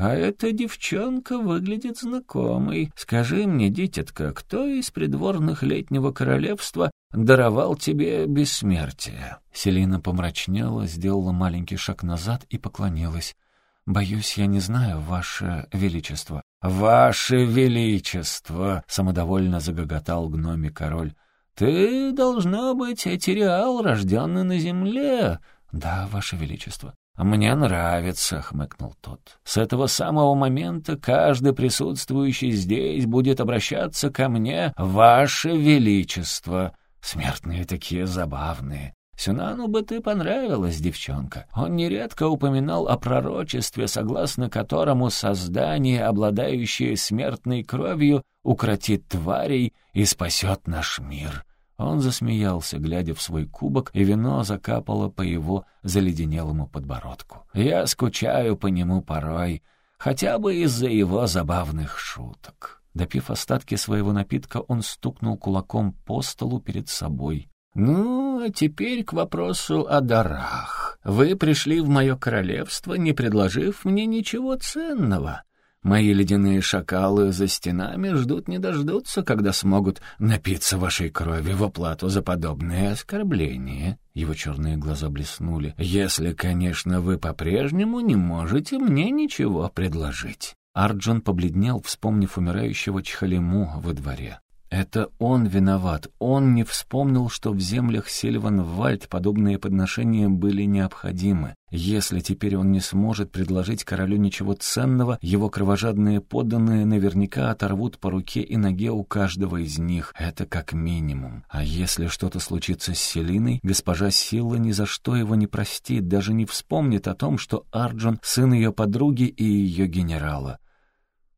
«А эта девчонка выглядит знакомой. Скажи мне, дитятка, кто из придворных летнего королевства даровал тебе бессмертие?» Селина помрачнела, сделала маленький шаг назад и поклонилась. «Боюсь, я не знаю, Ваше Величество». «Ваше Величество!» — самодовольно загоготал гноми король. «Ты, должна быть, Этериал, рожденный на земле». «Да, Ваше Величество». «Мне нравится», — хмыкнул тот. «С этого самого момента каждый присутствующий здесь будет обращаться ко мне, Ваше Величество. Смертные такие забавные. Сюнану бы ты понравилась, девчонка. Он нередко упоминал о пророчестве, согласно которому создание, обладающее смертной кровью, укротит тварей и спасет наш мир. Он засмеялся, глядя в свой кубок, и вино закапало по его заледенелому подбородку. «Я скучаю по нему порой, хотя бы из-за его забавных шуток». Допив остатки своего напитка, он стукнул кулаком по столу перед собой. «Ну, а теперь к вопросу о дарах. Вы пришли в мое королевство, не предложив мне ничего ценного. Мои ледяные шакалы за стенами ждут не дождутся, когда смогут напиться вашей крови в оплату за подобное оскорбление. Его черные глаза блеснули. Если, конечно, вы по-прежнему не можете мне ничего предложить. Арджун побледнел, вспомнив умирающего Чхалиму во дворе. Это он виноват. Он не вспомнил, что в землях Сильван-Вальд подобные подношения были необходимы. Если теперь он не сможет предложить королю ничего ценного, его кровожадные подданные наверняка оторвут по руке и ноге у каждого из них. Это как минимум. А если что-то случится с Селиной, госпожа Сила ни за что его не простит, даже не вспомнит о том, что Арджун — сын ее подруги и ее генерала.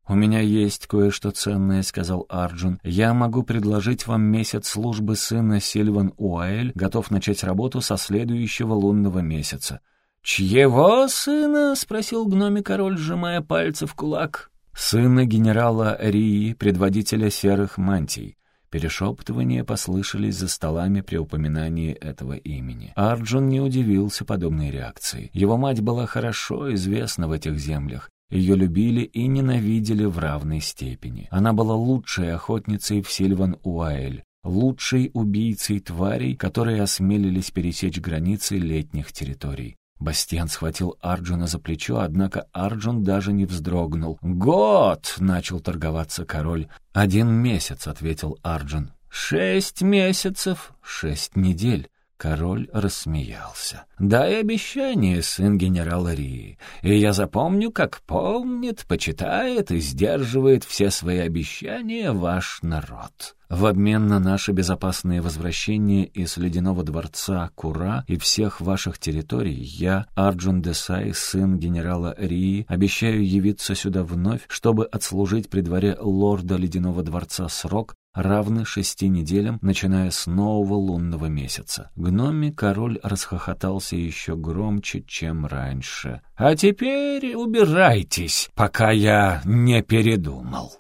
«У меня есть кое-что ценное», — сказал Арджун. «Я могу предложить вам месяц службы сына Сильван Уайль, готов начать работу со следующего лунного месяца». «Чьего сына?» — спросил гноми-король, сжимая пальцы в кулак. «Сына генерала Рии, предводителя серых мантий». Перешептывания послышались за столами при упоминании этого имени. Арджун не удивился подобной реакции. Его мать была хорошо известна в этих землях. Ее любили и ненавидели в равной степени. Она была лучшей охотницей в Сильван-Уайль, лучшей убийцей тварей, которые осмелились пересечь границы летних территорий. Бастиан схватил Арджуна за плечо, однако Арджун даже не вздрогнул. «Год!» — начал торговаться король. «Один месяц», — ответил Арджун. «Шесть месяцев, шесть недель». Король рассмеялся. «Дай обещание, сын генерала Рии, и я запомню, как помнит, почитает и сдерживает все свои обещания ваш народ. В обмен на наше безопасное возвращение из ледяного дворца Кура и всех ваших территорий, я, Арджун Десай, сын генерала Рии, обещаю явиться сюда вновь, чтобы отслужить при дворе лорда ледяного дворца срок, равны шести неделям, начиная с нового лунного месяца. Гноми король расхохотался еще громче, чем раньше. «А теперь убирайтесь, пока я не передумал».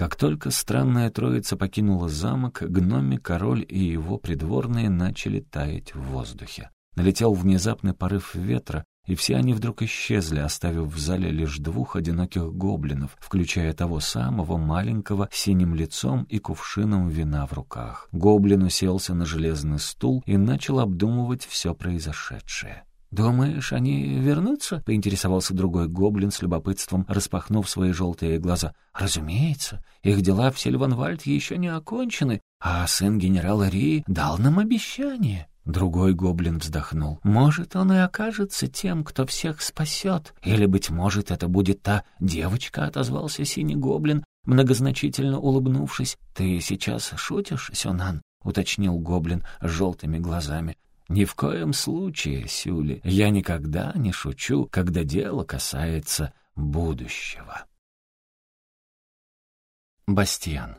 Как только странная троица покинула замок, гноми король и его придворные начали таять в воздухе. Налетел внезапный порыв ветра, и все они вдруг исчезли, оставив в зале лишь двух одиноких гоблинов, включая того самого маленького синим лицом и кувшином вина в руках. Гоблин уселся на железный стул и начал обдумывать все произошедшее. «Думаешь, они вернутся?» — поинтересовался другой гоблин с любопытством, распахнув свои желтые глаза. «Разумеется, их дела в Сильванвальд еще не окончены, а сын генерала Ри дал нам обещание». Другой гоблин вздохнул. «Может, он и окажется тем, кто всех спасет. Или, быть может, это будет та девочка», — отозвался синий гоблин, многозначительно улыбнувшись. «Ты сейчас шутишь, Сюнан?» — уточнил гоблин с желтыми глазами. «Ни в коем случае, Сюли, я никогда не шучу, когда дело касается будущего». Бастиан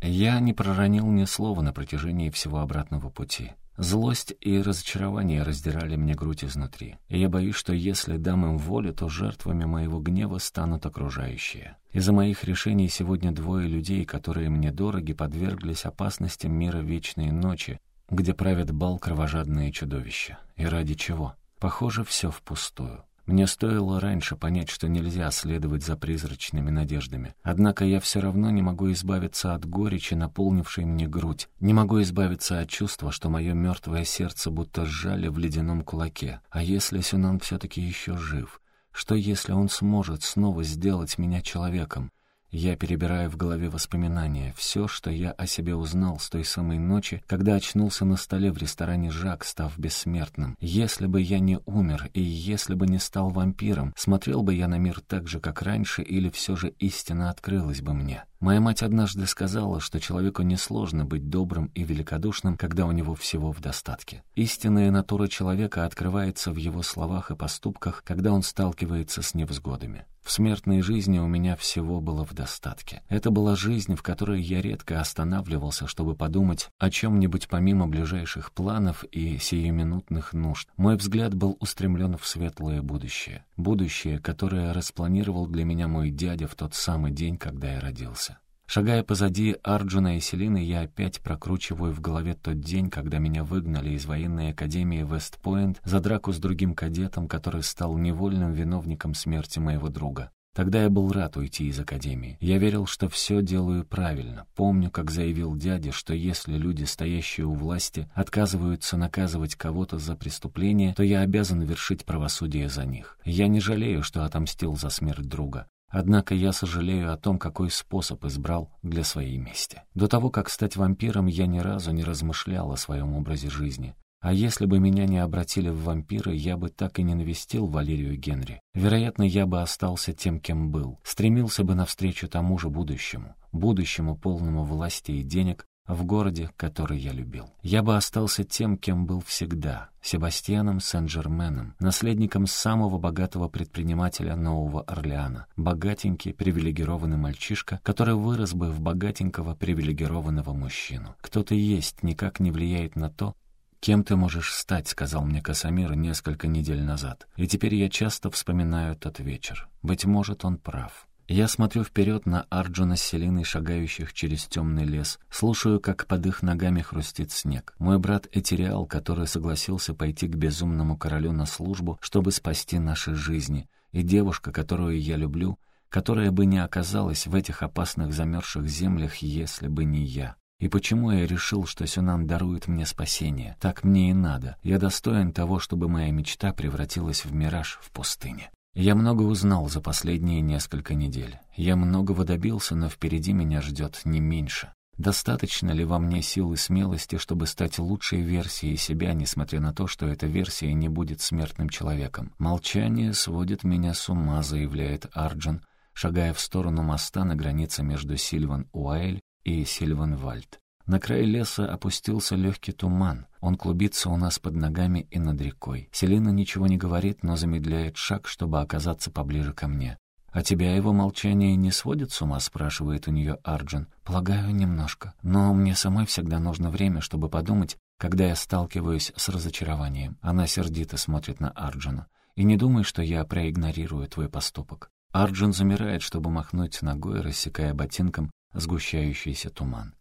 я не проронил ни слова на протяжении всего обратного пути. Злость и разочарование раздирали мне грудь изнутри. Я боюсь, что если дам им волю, то жертвами моего гнева станут окружающие. Из-за моих решений сегодня двое людей, которые мне дороги, подверглись опасностям мира вечной ночи, где правят бал кровожадные чудовища. И ради чего? Похоже, все впустую. Мне стоило раньше понять, что нельзя следовать за призрачными надеждами. Однако я все равно не могу избавиться от горечи, наполнившей мне грудь. Не могу избавиться от чувства, что мое мертвое сердце будто сжали в ледяном кулаке. А если Сюнан все-таки еще жив? Что если он сможет снова сделать меня человеком? Я перебираю в голове воспоминания, все, что я о себе узнал с той самой ночи, когда очнулся на столе в ресторане «Жак», став бессмертным. Если бы я не умер и если бы не стал вампиром, смотрел бы я на мир так же, как раньше, или все же истина открылась бы мне. Моя мать однажды сказала, что человеку несложно быть добрым и великодушным, когда у него всего в достатке. Истинная натура человека открывается в его словах и поступках, когда он сталкивается с невзгодами. В смертной жизни у меня всего было в достатке. Это была жизнь, в которой я редко останавливался, чтобы подумать о чем-нибудь помимо ближайших планов и сиюминутных нужд. Мой взгляд был устремлен в светлое будущее. Будущее, которое распланировал для меня мой дядя в тот самый день, когда я родился. Шагая позади Арджуна и Селины, я опять прокручиваю в голове тот день, когда меня выгнали из военной академии Вестпойнт за драку с другим кадетом, который стал невольным виновником смерти моего друга. Тогда я был рад уйти из академии. Я верил, что все делаю правильно. Помню, как заявил дядя, что если люди, стоящие у власти, отказываются наказывать кого-то за преступление, то я обязан вершить правосудие за них. Я не жалею, что отомстил за смерть друга. Однако я сожалею о том, какой способ избрал для своей мести. До того, как стать вампиром, я ни разу не размышлял о своем образе жизни. А если бы меня не обратили в вампиры, я бы так и не навестил Валерию Генри. Вероятно, я бы остался тем, кем был. Стремился бы навстречу тому же будущему. Будущему, полному власти и денег, в городе, который я любил. Я бы остался тем, кем был всегда, Себастьяном Сен-Жерменом, наследником самого богатого предпринимателя Нового Орлеана, богатенький, привилегированный мальчишка, который вырос бы в богатенького, привилегированного мужчину. Кто-то есть никак не влияет на то, «Кем ты можешь стать?» — сказал мне Касамир несколько недель назад. И теперь я часто вспоминаю тот вечер. Быть может, он прав. Я смотрю вперед на Арджуна с Селиной, шагающих через темный лес, слушаю, как под их ногами хрустит снег. Мой брат Этериал, который согласился пойти к безумному королю на службу, чтобы спасти наши жизни, и девушка, которую я люблю, которая бы не оказалась в этих опасных замерзших землях, если бы не я. И почему я решил, что Сюнан дарует мне спасение? Так мне и надо. Я достоин того, чтобы моя мечта превратилась в мираж в пустыне. Я много узнал за последние несколько недель. Я многого добился, но впереди меня ждет не меньше. Достаточно ли во мне сил и смелости, чтобы стать лучшей версией себя, несмотря на то, что эта версия не будет смертным человеком? Молчание сводит меня с ума, заявляет Арджун, шагая в сторону моста на границе между Сильван-Уайль и Сильван-Вальд. На край леса опустился легкий туман. Он клубится у нас под ногами и над рекой. Селина ничего не говорит, но замедляет шаг, чтобы оказаться поближе ко мне. «А тебя его молчание не сводит с ума?» — спрашивает у нее Арджун. «Полагаю, немножко. Но мне самой всегда нужно время, чтобы подумать, когда я сталкиваюсь с разочарованием». Она сердито смотрит на Арджуна. «И не думай, что я проигнорирую твой поступок». Арджун замирает, чтобы махнуть ногой, рассекая ботинком сгущающийся туман.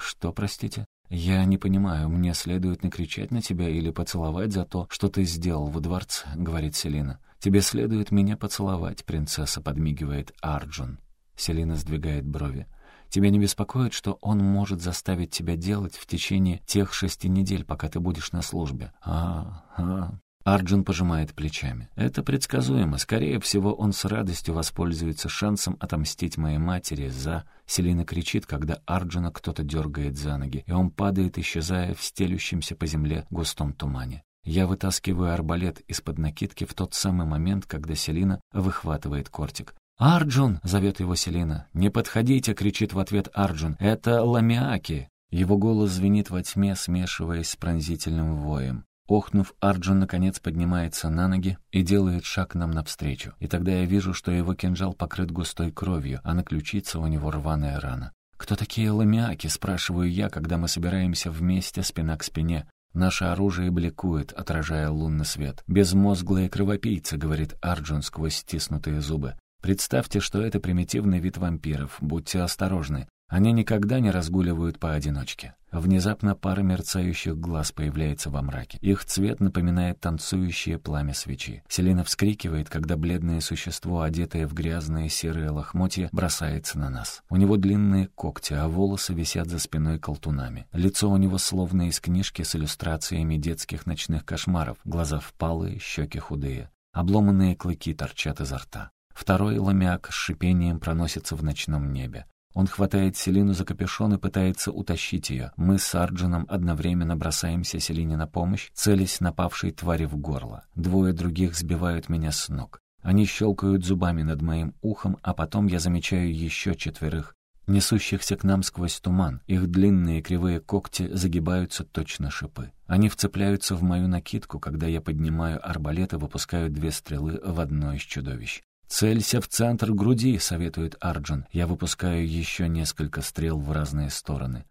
«Что, простите?» «Я не понимаю, мне следует накричать на тебя или поцеловать за то, что ты сделал во дворце», — говорит Селина. «Тебе следует меня поцеловать», — принцесса подмигивает Арджун. Селина сдвигает брови. «Тебя не беспокоит, что он может заставить тебя делать в течение тех шести недель, пока ты будешь на службе?» «А, а, Арджун пожимает плечами. «Это предсказуемо. Скорее всего, он с радостью воспользуется шансом отомстить моей матери за...» Селина кричит, когда Арджуна кто-то дергает за ноги, и он падает, исчезая в стелющемся по земле густом тумане. Я вытаскиваю арбалет из-под накидки в тот самый момент, когда Селина выхватывает кортик. «Арджун!» — зовет его Селина. «Не подходите!» — кричит в ответ Арджун. «Это ламиаки!» Его голос звенит во тьме, смешиваясь с пронзительным воем. Охнув, Арджун наконец поднимается на ноги и делает шаг нам навстречу. И тогда я вижу, что его кинжал покрыт густой кровью, а на ключице у него рваная рана. «Кто такие ламиаки?» — спрашиваю я, когда мы собираемся вместе спина к спине. Наше оружие бликует, отражая лунный свет. «Безмозглые кровопийцы», — говорит Арджун сквозь стиснутые зубы. «Представьте, что это примитивный вид вампиров. Будьте осторожны. Они никогда не разгуливают поодиночке. Внезапно пара мерцающих глаз появляется во мраке. Их цвет напоминает танцующее пламя свечи. Селина вскрикивает, когда бледное существо, одетое в грязные серые лохмотья, бросается на нас. У него длинные когти, а волосы висят за спиной колтунами. Лицо у него словно из книжки с иллюстрациями детских ночных кошмаров. Глаза впалые, щеки худые. Обломанные клыки торчат изо рта. Второй ломяк с шипением проносится в ночном небе. Он хватает Селину за капюшон и пытается утащить ее. Мы с Арджином одновременно бросаемся Селине на помощь, целясь напавшей твари в горло. Двое других сбивают меня с ног. Они щелкают зубами над моим ухом, а потом я замечаю еще четверых, несущихся к нам сквозь туман. Их длинные кривые когти загибаются точно шипы. Они вцепляются в мою накидку, когда я поднимаю арбалет и выпускаю две стрелы в одно из чудовищ. «Целься в центр груди», — советует Арджун. Я выпускаю еще несколько стрел в разные стороны.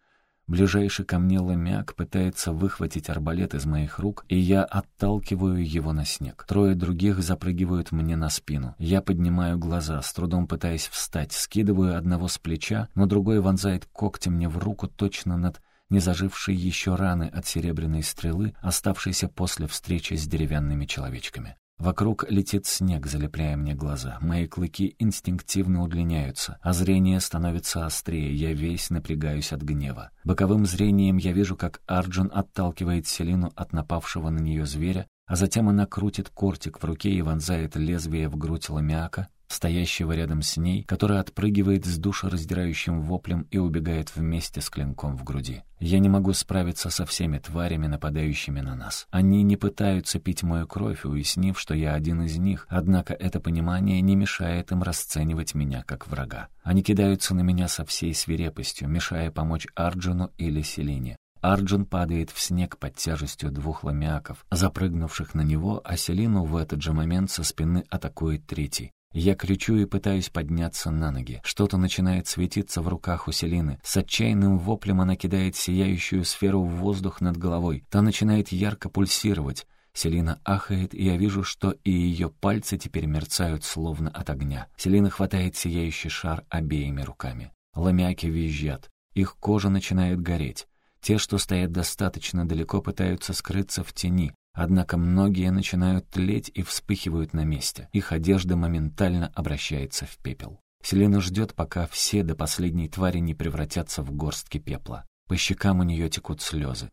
Ближайший ко мне ломяк пытается выхватить арбалет из моих рук, и я отталкиваю его на снег. Трое других запрыгивают мне на спину. Я поднимаю глаза, с трудом пытаясь встать, скидываю одного с плеча, но другой вонзает когти мне в руку точно над незажившей еще раны от серебряной стрелы, оставшейся после встречи с деревянными человечками. Вокруг летит снег, залепляя мне глаза. Мои клыки инстинктивно удлиняются, а зрение становится острее, я весь напрягаюсь от гнева. Боковым зрением я вижу, как Арджун отталкивает Селину от напавшего на нее зверя, а затем она крутит кортик в руке и вонзает лезвие в грудь ламиака, стоящего рядом с ней, который отпрыгивает с душераздирающим воплем и убегает вместе с клинком в груди. Я не могу справиться со всеми тварями, нападающими на нас. Они не пытаются пить мою кровь, уяснив, что я один из них, однако это понимание не мешает им расценивать меня как врага. Они кидаются на меня со всей свирепостью, мешая помочь Арджуну или Селине. Арджун падает в снег под тяжестью двух ламиаков, запрыгнувших на него, а Селину в этот же момент со спины атакует третий. Я кричу и пытаюсь подняться на ноги. Что-то начинает светиться в руках у Селины. С отчаянным воплем она кидает сияющую сферу в воздух над головой. Та начинает ярко пульсировать. Селина ахает, и я вижу, что и ее пальцы теперь мерцают словно от огня. Селина хватает сияющий шар обеими руками. Ламяки визжат. Их кожа начинает гореть. Те, что стоят достаточно далеко, пытаются скрыться в тени, однако многие начинают тлеть и вспыхивают на месте. Их одежда моментально обращается в пепел. Селена ждет, пока все до последней твари не превратятся в горстки пепла. По щекам у нее текут слезы.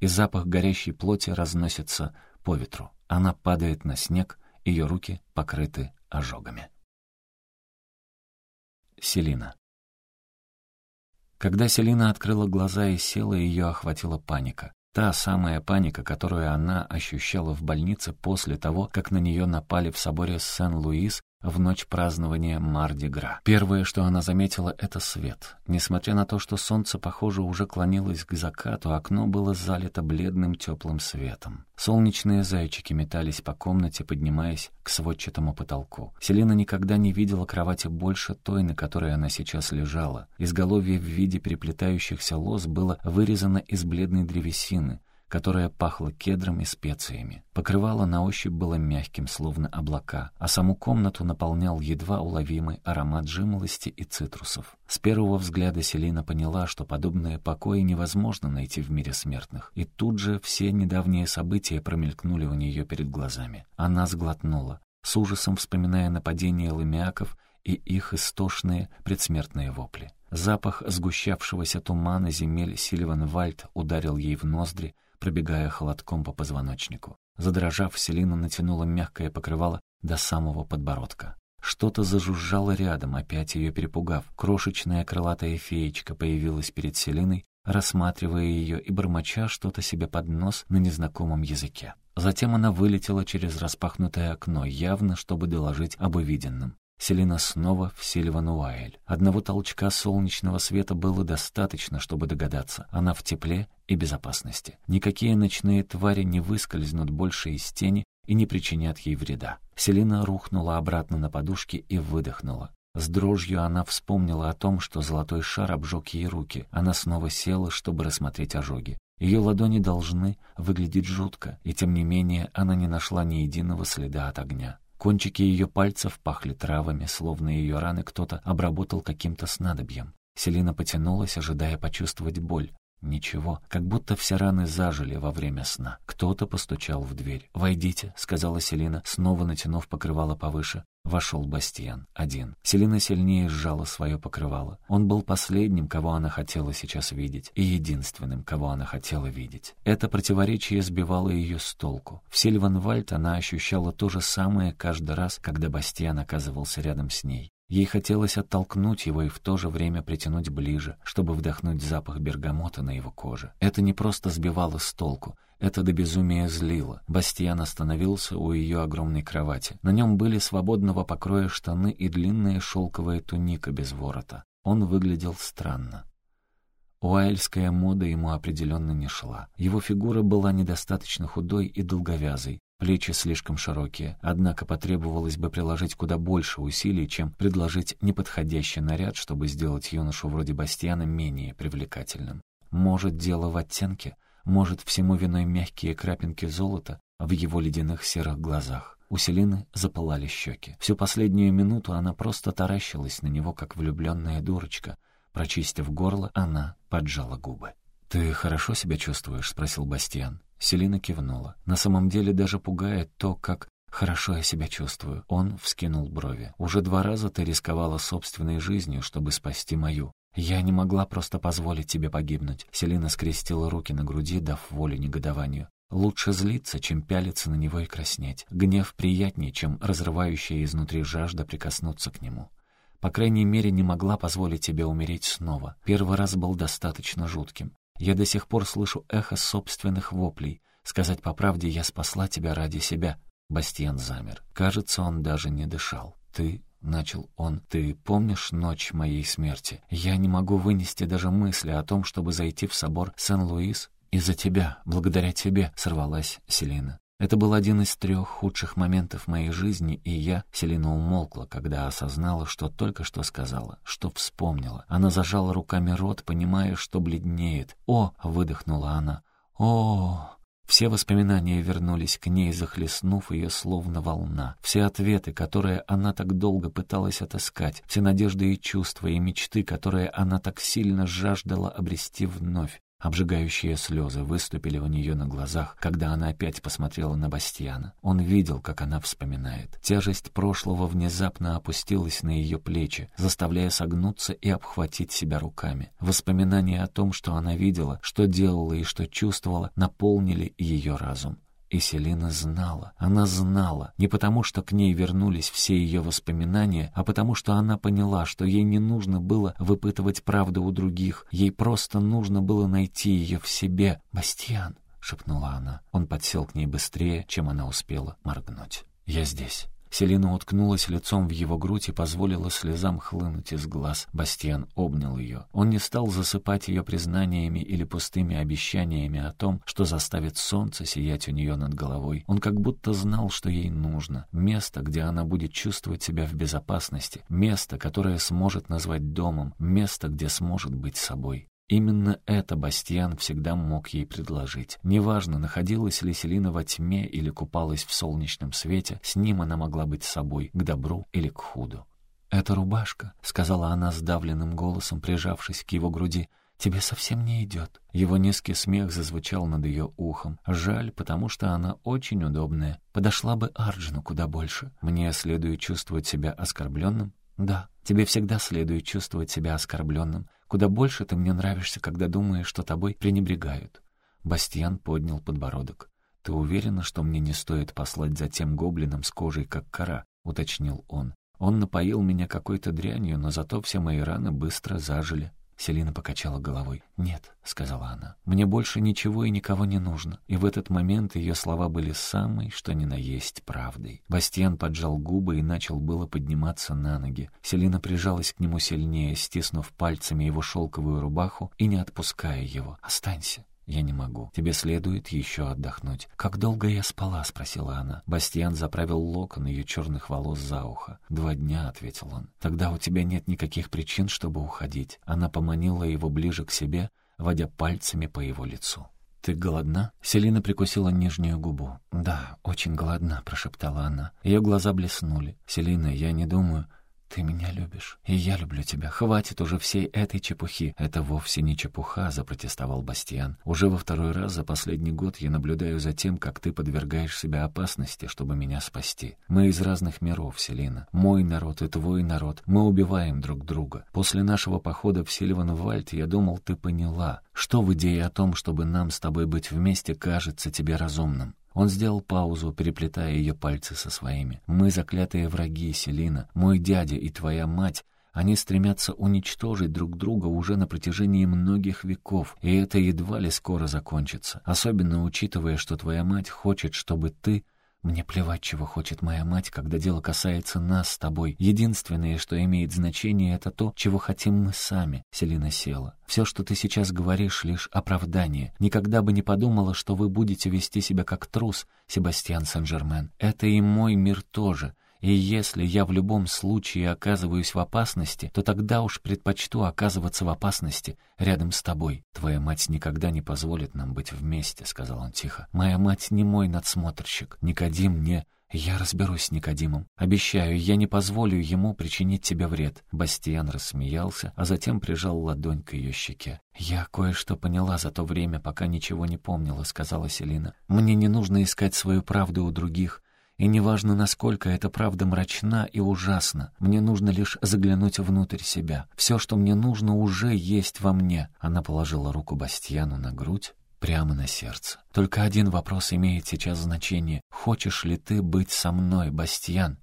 И запах горящей плоти разносится по ветру. Она падает на снег, ее руки покрыты ожогами. Селина. Когда Селина открыла глаза и села, ее охватила паника. Та самая паника, которую она ощущала в больнице после того, как на нее напали в соборе Сен-Луис в ночь празднования Марди-Гра. Первое, что она заметила, — это свет. Несмотря на то, что солнце, похоже, уже клонилось к закату, окно было залито бледным теплым светом. Солнечные зайчики метались по комнате, поднимаясь к сводчатому потолку. Селина никогда не видела кровати больше той, на которой она сейчас лежала. Изголовье в виде переплетающихся лоз было вырезано из бледной древесины, которое пахло кедром и специями. Покрывало на ощупь было мягким, словно облака, а саму комнату наполнял едва уловимый аромат жимолости и цитрусов. С первого взгляда Селина поняла, что подобное покои невозможно найти в мире смертных, и тут же все недавние события промелькнули у нее перед глазами. Она сглотнула, с ужасом вспоминая нападение ламиаков и их истошные предсмертные вопли. Запах сгущавшегося тумана земель Сильван-Вальд ударил ей в ноздри, пробегая холодком по позвоночнику. Задрожав, Селина натянула мягкое покрывало до самого подбородка. Что-то зажужжало рядом, опять ее перепугав. Крошечная крылатая феечка появилась перед Селиной, рассматривая ее и бормоча что-то себе под нос на незнакомом языке. Затем она вылетела через распахнутое окно, явно чтобы доложить об увиденном. Селина снова в Сильвануайль. Одного толчка солнечного света было достаточно, чтобы догадаться. Она в тепле и безопасности. Никакие ночные твари не выскользнут больше из тени и не причинят ей вреда. Селина рухнула обратно на подушки и выдохнула. С дрожью она вспомнила о том, что золотой шар обжег ей руки. Она снова села, чтобы рассмотреть ожоги. Ее ладони должны выглядеть жутко, и тем не менее она не нашла ни единого следа от огня. Кончики ее пальцев пахли травами, словно ее раны кто-то обработал каким-то снадобьем. Селина потянулась, ожидая почувствовать боль. Ничего, как будто все раны зажили во время сна. Кто-то постучал в дверь. «Войдите», — сказала Селина, снова натянув покрывало повыше. Вошел Бастиан, один. Селина сильнее сжала свое покрывало. Он был последним, кого она хотела сейчас видеть, и единственным, кого она хотела видеть. Это противоречие сбивало ее с толку. В Сильванвальд она ощущала то же самое каждый раз, когда Бастиан оказывался рядом с ней. Ей хотелось оттолкнуть его и в то же время притянуть ближе, чтобы вдохнуть запах бергамота на его коже. Это не просто сбивало с толку, это до безумия злило. Бастиан остановился у ее огромной кровати. На нем были свободного покроя штаны и длинная шелковая туника без ворота. Он выглядел странно. Уайльская мода ему определенно не шла. Его фигура была недостаточно худой и долговязой, Плечи слишком широкие, однако потребовалось бы приложить куда больше усилий, чем предложить неподходящий наряд, чтобы сделать юношу вроде Бастиана менее привлекательным. Может, дело в оттенке? Может, всему виной мягкие крапинки золота в его ледяных серых глазах? У Селины запылали щеки. Всю последнюю минуту она просто таращилась на него, как влюбленная дурочка. Прочистив горло, она поджала губы. «Ты хорошо себя чувствуешь?» — спросил Бастиан. Селина кивнула. «На самом деле даже пугает то, как хорошо я себя чувствую». Он вскинул брови. «Уже два раза ты рисковала собственной жизнью, чтобы спасти мою. Я не могла просто позволить тебе погибнуть». Селина скрестила руки на груди, дав волю негодованию. Лучше злиться, чем пялиться на него и краснеть. Гнев приятнее, чем разрывающая изнутри жажда прикоснуться к нему. По крайней мере, не могла позволить тебе умереть снова. Первый раз был достаточно жутким. Я до сих пор слышу эхо собственных воплей. Сказать по правде, я спасла тебя ради себя. Бастиан замер. Кажется, он даже не дышал. Ты — начал он, — «ты помнишь ночь моей смерти? Я не могу вынести даже мысли о том, чтобы зайти в собор Сен-Луис «Из-за тебя, благодаря тебе», — сорвалась Селина. Это был один из трех худших моментов моей жизни, и я, Селина умолкла, когда осознала, что только что сказала, что вспомнила. Она зажала руками рот, понимая, что бледнеет. «О!» — выдохнула она. «О!» Все воспоминания вернулись к ней, захлестнув ее словно волна. Все ответы, которые она так долго пыталась отыскать, все надежды и чувства, и мечты, которые она так сильно жаждала обрести вновь. Обжигающие слезы выступили у нее на глазах, когда она опять посмотрела на Бастьяна. Он видел, как она вспоминает. Тяжесть прошлого внезапно опустилась на ее плечи, заставляя согнуться и обхватить себя руками. Воспоминания о том, что она видела, что делала и что чувствовала, наполнили ее разум. И Селина знала, она знала, не потому что к ней вернулись все ее воспоминания, а потому что она поняла, что ей не нужно было выпытывать правду у других, ей просто нужно было найти ее в себе. «Бастиан», — шепнула она. Он подсел к ней быстрее, чем она успела моргнуть. «Я здесь». Селина уткнулась лицом в его грудь и позволила слезам хлынуть из глаз. Бастиан обнял ее. Он не стал засыпать ее признаниями или пустыми обещаниями о том, что заставит солнце сиять у нее над головой. Он как будто знал, что ей нужно. Место, где она будет чувствовать себя в безопасности. Место, которое сможет назвать домом. Место, где сможет быть собой. Именно это Бастиан всегда мог ей предложить. Неважно, находилась ли Селина во тьме или купалась в солнечном свете, с ним она могла быть собой, к добру или к худу. «Это рубашка», — сказала она сдавленным голосом, прижавшись к его груди, — «тебе совсем не идет». Его низкий смех зазвучал над ее ухом. Жаль, потому что она очень удобная. Подошла бы Арджину куда больше. Мне следует чувствовать себя оскорбленным? Да, тебе всегда следует чувствовать себя оскорбленным. Куда больше ты мне нравишься, когда думаешь, что тобой пренебрегают». Бастьян поднял подбородок. «Ты уверена, что мне не стоит послать за тем гоблином с кожей, как кора?» — уточнил он. «Он напоил меня какой-то дрянью, но зато все мои раны быстро зажили». Селина покачала головой. «Нет», — сказала она, — «мне больше ничего и никого не нужно». И в этот момент ее слова были самой, что ни на есть, правдой. Бастиан поджал губы и начал было подниматься на ноги. Селина прижалась к нему сильнее, стиснув пальцами его шелковую рубаху и не отпуская его. «Останься». «Я не могу. Тебе следует еще отдохнуть». «Как долго я спала?» — спросила она. Бастиан заправил локон ее черных волос за ухо. «Два дня», — ответил он. «Тогда у тебя нет никаких причин, чтобы уходить». Она поманила его ближе к себе, водя пальцами по его лицу. «Ты голодна?» Селина прикусила нижнюю губу. «Да, очень голодна», — прошептала она. Ее глаза блеснули. «Селина, я не думаю...» «Ты меня любишь, и я люблю тебя. Хватит уже всей этой чепухи». «Это вовсе не чепуха», — запротестовал Бастиан. «Уже во второй раз за последний год я наблюдаю за тем, как ты подвергаешь себя опасности, чтобы меня спасти. Мы из разных миров, Селина. Мой народ и твой народ. Мы убиваем друг друга. После нашего похода в Сильван-Вальд я думал, ты поняла, что в идее о том, чтобы нам с тобой быть вместе, кажется тебе разумным. Он сделал паузу, переплетая ее пальцы со своими. «Мы заклятые враги, Селина. Мой дядя и твоя мать они стремятся уничтожить друг друга уже на протяжении многих веков, и это едва ли скоро закончится, особенно учитывая, что твоя мать хочет, чтобы ты мне плевать, чего хочет моя мать, когда дело касается нас с тобой. Единственное, что имеет значение, это то, чего хотим мы сами. Селина села. Все, что ты сейчас говоришь, лишь оправдание. Никогда бы не подумала, что вы будете вести себя как трус, Себастьян Сен-Жермен. Это и мой мир тоже. И если я в любом случае оказываюсь в опасности, то тогда уж предпочту оказываться в опасности рядом с тобой. Твоя мать никогда не позволит нам быть вместе, — сказал он тихо. Моя мать не мой надсмотрщик. Никодим не... «Я разберусь с Никодимом. Обещаю, я не позволю ему причинить тебе вред». Бастиан рассмеялся, а затем прижал ладонь к ее щеке. «Я кое-что поняла за то время, пока ничего не помнила», — сказала Селина. «Мне не нужно искать свою правду у других. И неважно, насколько эта правда мрачна и ужасна, мне нужно лишь заглянуть внутрь себя. Все, что мне нужно, уже есть во мне. Она положила руку Бастьяну на грудь прямо на сердце. Только один вопрос имеет сейчас значение. Хочешь ли ты быть со мной, Бастьян?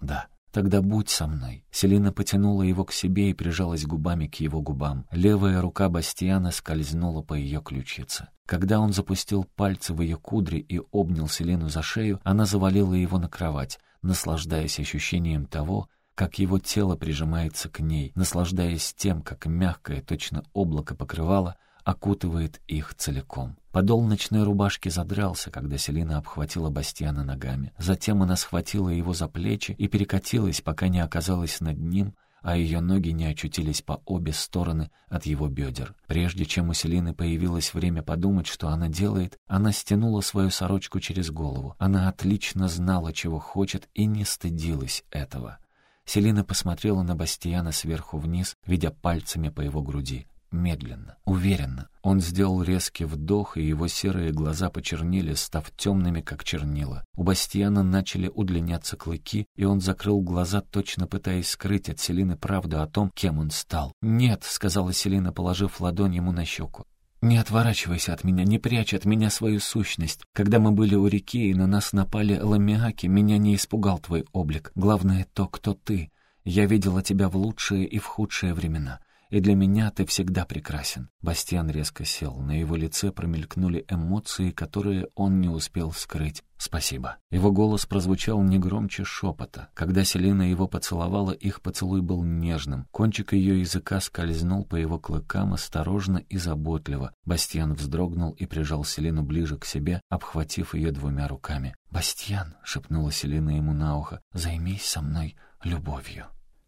Да. «Тогда будь со мной». Селина потянула его к себе и прижалась губами к его губам. Левая рука Бастиана скользнула по ее ключице. Когда он запустил пальцы в ее кудри и обнял Селину за шею, она завалила его на кровать, наслаждаясь ощущением того, как его тело прижимается к ней, наслаждаясь тем, как мягкое, точно облако покрывало, окутывает их целиком. Подол ночной рубашки задрался, когда Селина обхватила Бастиана ногами. Затем она схватила его за плечи и перекатилась, пока не оказалась над ним, а ее ноги не очутились по обе стороны от его бедер. Прежде чем у Селины появилось время подумать, что она делает, она стянула свою сорочку через голову. Она отлично знала, чего хочет, и не стыдилась этого. Селина посмотрела на Бастиана сверху вниз, видя пальцами по его груди медленно, уверенно. Он сделал резкий вдох, и его серые глаза почернели, став темными, как чернила. У Бастиана начали удлиняться клыки, и он закрыл глаза, точно пытаясь скрыть от Селины правду о том, кем он стал. «Нет», — сказала Селина, положив ладонь ему на щеку. «Не отворачивайся от меня, не прячь от меня свою сущность. Когда мы были у реки и на нас напали ламиаки, меня не испугал твой облик. Главное то, кто ты. Я видела тебя в лучшие и в худшие времена и для меня ты всегда прекрасен». Бастиан резко сел. На его лице промелькнули эмоции, которые он не успел скрыть. «Спасибо». Его голос прозвучал не громче шепота. Когда Селина его поцеловала, их поцелуй был нежным. Кончик ее языка скользнул по его клыкам осторожно и заботливо. Бастиан вздрогнул и прижал Селину ближе к себе, обхватив ее двумя руками. «Бастиан», — шепнула Селина ему на ухо, — «займись со мной любовью».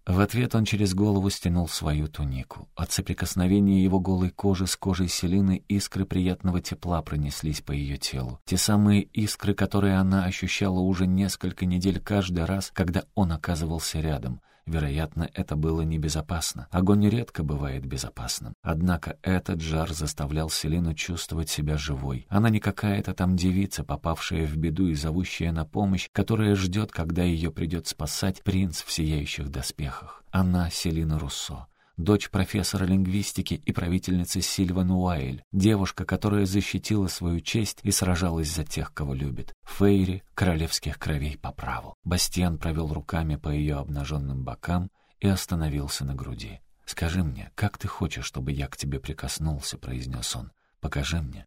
В ответ он через голову стянул свою тунику. От соприкосновения его голой кожи с кожей Селины искры приятного тепла пронеслись по ее телу. Те самые искры, которые она ощущала уже несколько недель каждый раз, когда он оказывался рядом. Вероятно, это было небезопасно. Огонь редко бывает безопасным. Однако этот жар заставлял Селину чувствовать себя живой. Она не какая-то там девица, попавшая в беду и зовущая на помощь, которая ждет, когда ее придет спасать принц в сияющих доспехах. Она Селина Руссо дочь профессора лингвистики и правительницы Сильван Уайль, девушка, которая защитила свою честь и сражалась за тех, кого любит. Фейри королевских кровей по праву. Бастиан провел руками по ее обнаженным бокам и остановился на груди. «Скажи мне, как ты хочешь, чтобы я к тебе прикоснулся?» — произнес он. «Покажи мне».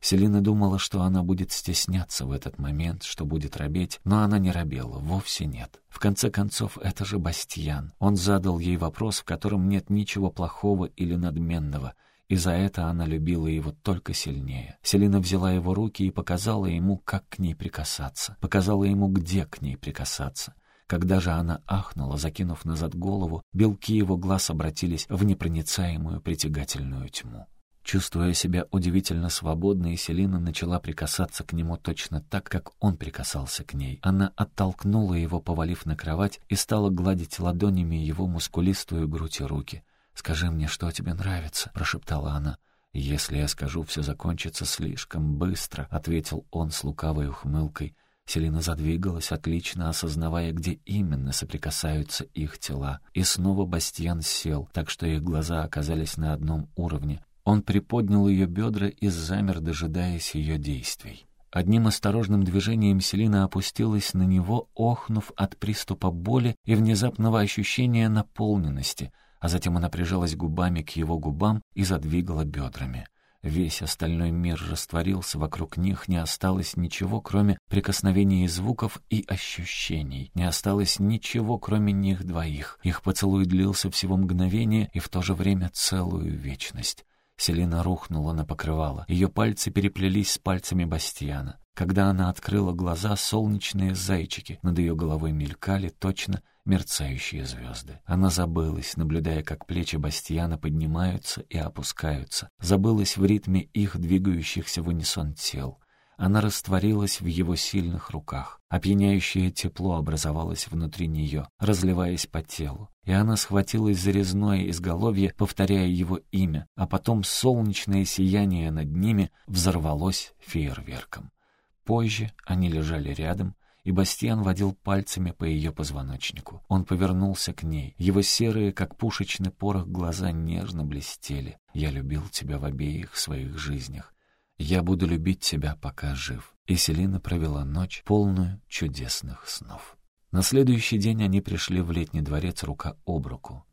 Селина думала, что она будет стесняться в этот момент, что будет робеть, но она не робела, вовсе нет. В конце концов, это же Бастьян. Он задал ей вопрос, в котором нет ничего плохого или надменного, и за это она любила его только сильнее. Селина взяла его руки и показала ему, как к ней прикасаться, показала ему, где к ней прикасаться. Когда же она ахнула, закинув назад голову, белки его глаз обратились в непроницаемую притягательную тьму. Чувствуя себя удивительно свободной, Селина начала прикасаться к нему точно так, как он прикасался к ней. Она оттолкнула его, повалив на кровать, и стала гладить ладонями его мускулистую грудь и руки. «Скажи мне, что тебе нравится», — прошептала она. «Если я скажу, все закончится слишком быстро», — ответил он с лукавой ухмылкой. Селина задвигалась, отлично осознавая, где именно соприкасаются их тела. И снова Бастьян сел, так что их глаза оказались на одном уровне. Он приподнял ее бедра и замер, дожидаясь ее действий. Одним осторожным движением Селина опустилась на него, охнув от приступа боли и внезапного ощущения наполненности, а затем она прижалась губами к его губам и задвигала бедрами. Весь остальной мир растворился, вокруг них не осталось ничего, кроме прикосновений звуков и ощущений. Не осталось ничего, кроме них двоих. Их поцелуй длился всего мгновение и в то же время целую вечность. Селина рухнула на покрывало. Ее пальцы переплелись с пальцами Бастиана. Когда она открыла глаза, солнечные зайчики над ее головой мелькали точно мерцающие звезды. Она забылась, наблюдая, как плечи Бастиана поднимаются и опускаются. Забылась в ритме их двигающихся в унисон тел. Она растворилась в его сильных руках. Опьяняющее тепло образовалось внутри нее, разливаясь по телу. И она схватилась за резное изголовье, повторяя его имя, а потом солнечное сияние над ними взорвалось фейерверком. Позже они лежали рядом, и Бастиан водил пальцами по ее позвоночнику. Он повернулся к ней. Его серые, как пушечный порох, глаза нежно блестели. «Я любил тебя в обеих своих жизнях. Я буду любить тебя, пока жив». И Селина провела ночь, полную чудесных снов. На следующий день они пришли в летний дворец рука об руку.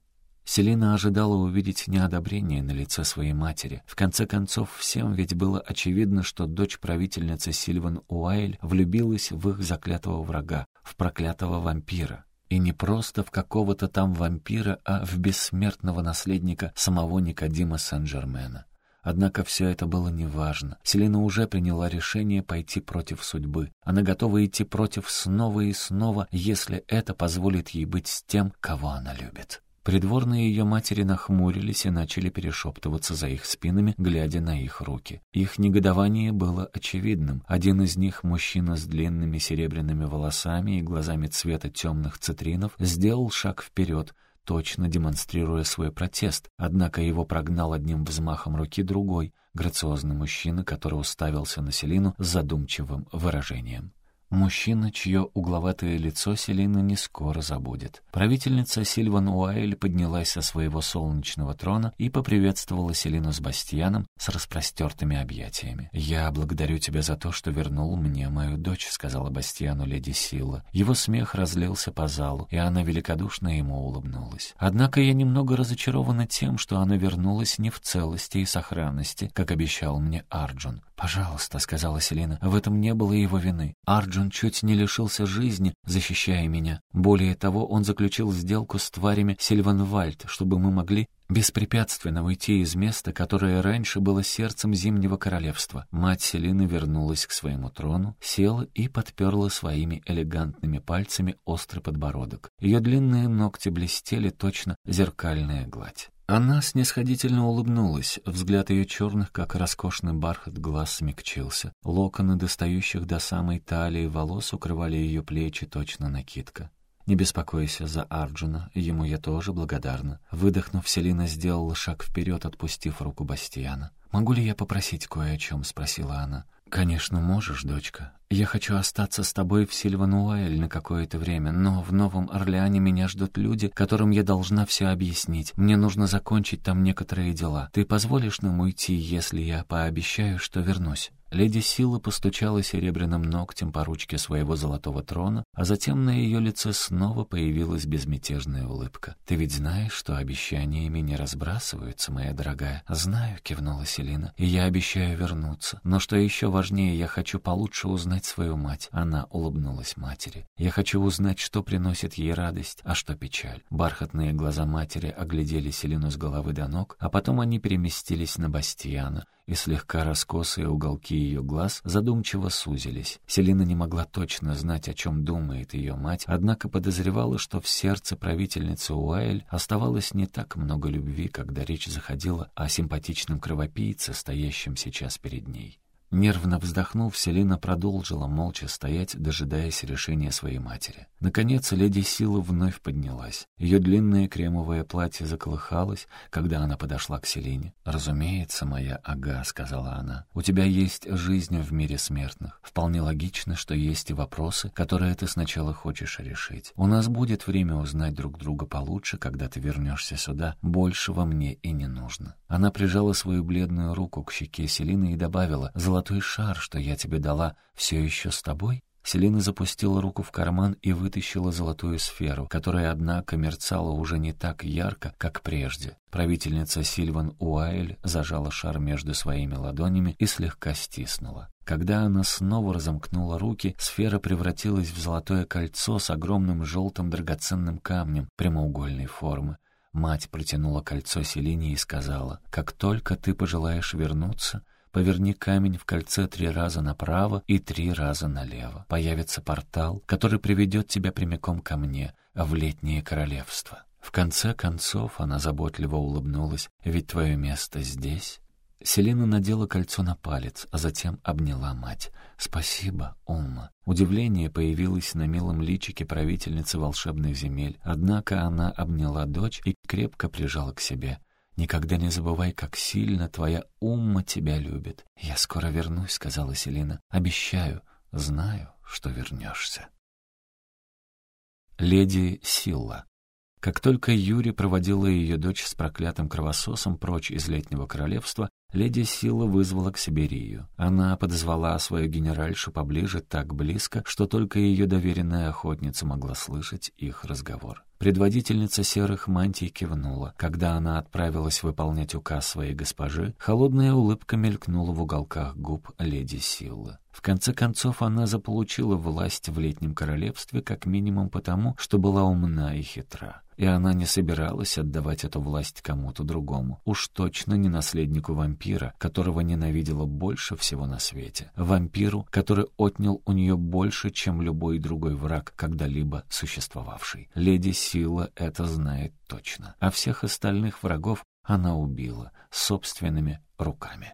Селина ожидала увидеть неодобрение на лице своей матери. В конце концов, всем ведь было очевидно, что дочь правительницы Сильван Уайль влюбилась в их заклятого врага, в проклятого вампира. И не просто в какого-то там вампира, а в бессмертного наследника самого Никодима Сен-Жермена. Однако все это было неважно. Селина уже приняла решение пойти против судьбы. Она готова идти против снова и снова, если это позволит ей быть с тем, кого она любит. Придворные ее матери нахмурились и начали перешептываться за их спинами, глядя на их руки. Их негодование было очевидным. Один из них, мужчина с длинными серебряными волосами и глазами цвета темных цитринов, сделал шаг вперед, точно демонстрируя свой протест, однако его прогнал одним взмахом руки другой, грациозный мужчина, который уставился на Селину с задумчивым выражением. Мужчина, чье угловатое лицо Селина не скоро забудет. Правительница Сильван Уайль поднялась со своего солнечного трона и поприветствовала Селину с Бастьяном с распростертыми объятиями. «Я благодарю тебя за то, что вернул мне мою дочь», — сказала Бастьяну леди Сила. Его смех разлился по залу, и она великодушно ему улыбнулась. «Однако я немного разочарована тем, что она вернулась не в целости и сохранности, как обещал мне Арджун. «Пожалуйста», — сказала Селина, — «в этом не было его вины. Арджун чуть не лишился жизни, защищая меня. Более того, он заключил сделку с тварями Сильванвальд, чтобы мы могли беспрепятственно уйти из места, которое раньше было сердцем Зимнего Королевства. Мать Селины вернулась к своему трону, села и подперла своими элегантными пальцами острый подбородок. Ее длинные ногти блестели точно зеркальная гладь. Она снисходительно улыбнулась, взгляд ее черных, как роскошный бархат, глаз смягчился. Локоны, достающих до самой талии волос, укрывали ее плечи, точно накидка. «Не беспокойся за Арджуна, ему я тоже благодарна». Выдохнув, Селина сделала шаг вперед, отпустив руку Бастиана. «Могу ли я попросить кое о чем?» — спросила она. «Конечно, можешь, дочка. Я хочу остаться с тобой в Сильвануэль на какое-то время, но в Новом Орлеане меня ждут люди, которым я должна все объяснить. Мне нужно закончить там некоторые дела. Ты позволишь нам уйти, если я пообещаю, что вернусь?» Леди Сила постучала серебряным ногтем по ручке своего золотого трона, а затем на ее лице снова появилась безмятежная улыбка. «Ты ведь знаешь, что обещаниями не разбрасываются, моя дорогая?» «Знаю», — кивнула Селина, — «и я обещаю вернуться. Но что еще важнее, я хочу получше узнать свою мать». Она улыбнулась матери. «Я хочу узнать, что приносит ей радость, а что печаль». Бархатные глаза матери оглядели Селину с головы до ног, а потом они переместились на Бастиана — и слегка раскосые уголки ее глаз задумчиво сузились. Селина не могла точно знать, о чем думает ее мать, однако подозревала, что в сердце правительницы Уайль оставалось не так много любви, когда речь заходила о симпатичном кровопийце, стоящем сейчас перед ней. Нервно вздохнув, Селина продолжила молча стоять, дожидаясь решения своей матери. Наконец, леди Сила вновь поднялась. Ее длинное кремовое платье заколыхалось, когда она подошла к Селине. «Разумеется, моя ага», — сказала она, — «у тебя есть жизнь в мире смертных. Вполне логично, что есть и вопросы, которые ты сначала хочешь решить. У нас будет время узнать друг друга получше, когда ты вернешься сюда. Большего мне и не нужно». Она прижала свою бледную руку к щеке Селины и добавила, «Золотой шар, что я тебе дала, все еще с тобой?» Селина запустила руку в карман и вытащила золотую сферу, которая, однако, мерцала уже не так ярко, как прежде. Правительница Сильван Уайль зажала шар между своими ладонями и слегка стиснула. Когда она снова разомкнула руки, сфера превратилась в золотое кольцо с огромным желтым драгоценным камнем прямоугольной формы. Мать протянула кольцо Селине и сказала, «Как только ты пожелаешь вернуться, Поверни камень в кольце три раза направо и три раза налево. Появится портал, который приведет тебя прямиком ко мне, в летнее королевство. В конце концов она заботливо улыбнулась, ведь твое место здесь. Селина надела кольцо на палец, а затем обняла мать. «Спасибо, Умма». Удивление появилось на милом личике правительницы волшебных земель, однако она обняла дочь и крепко прижала к себе. Никогда не забывай, как сильно твоя умма тебя любит. Я скоро вернусь, сказала Селина. Обещаю, знаю, что вернешься. Леди Силла. Как только Юри проводила ее дочь с проклятым кровососом прочь из летнего королевства, Леди Сила вызвала к себе Рию. Она подозвала свою генеральшу поближе так близко, что только ее доверенная охотница могла слышать их разговор. Предводительница серых мантий кивнула. Когда она отправилась выполнять указ своей госпожи, холодная улыбка мелькнула в уголках губ леди Силлы. В конце концов, она заполучила власть в летнем королевстве как минимум потому, что была умна и хитра. И она не собиралась отдавать эту власть кому-то другому. Уж точно не наследнику вампира, которого ненавидела больше всего на свете. Вампиру, который отнял у нее больше, чем любой другой враг, когда-либо существовавший. Леди Сила это знает точно. А всех остальных врагов она убила собственными руками.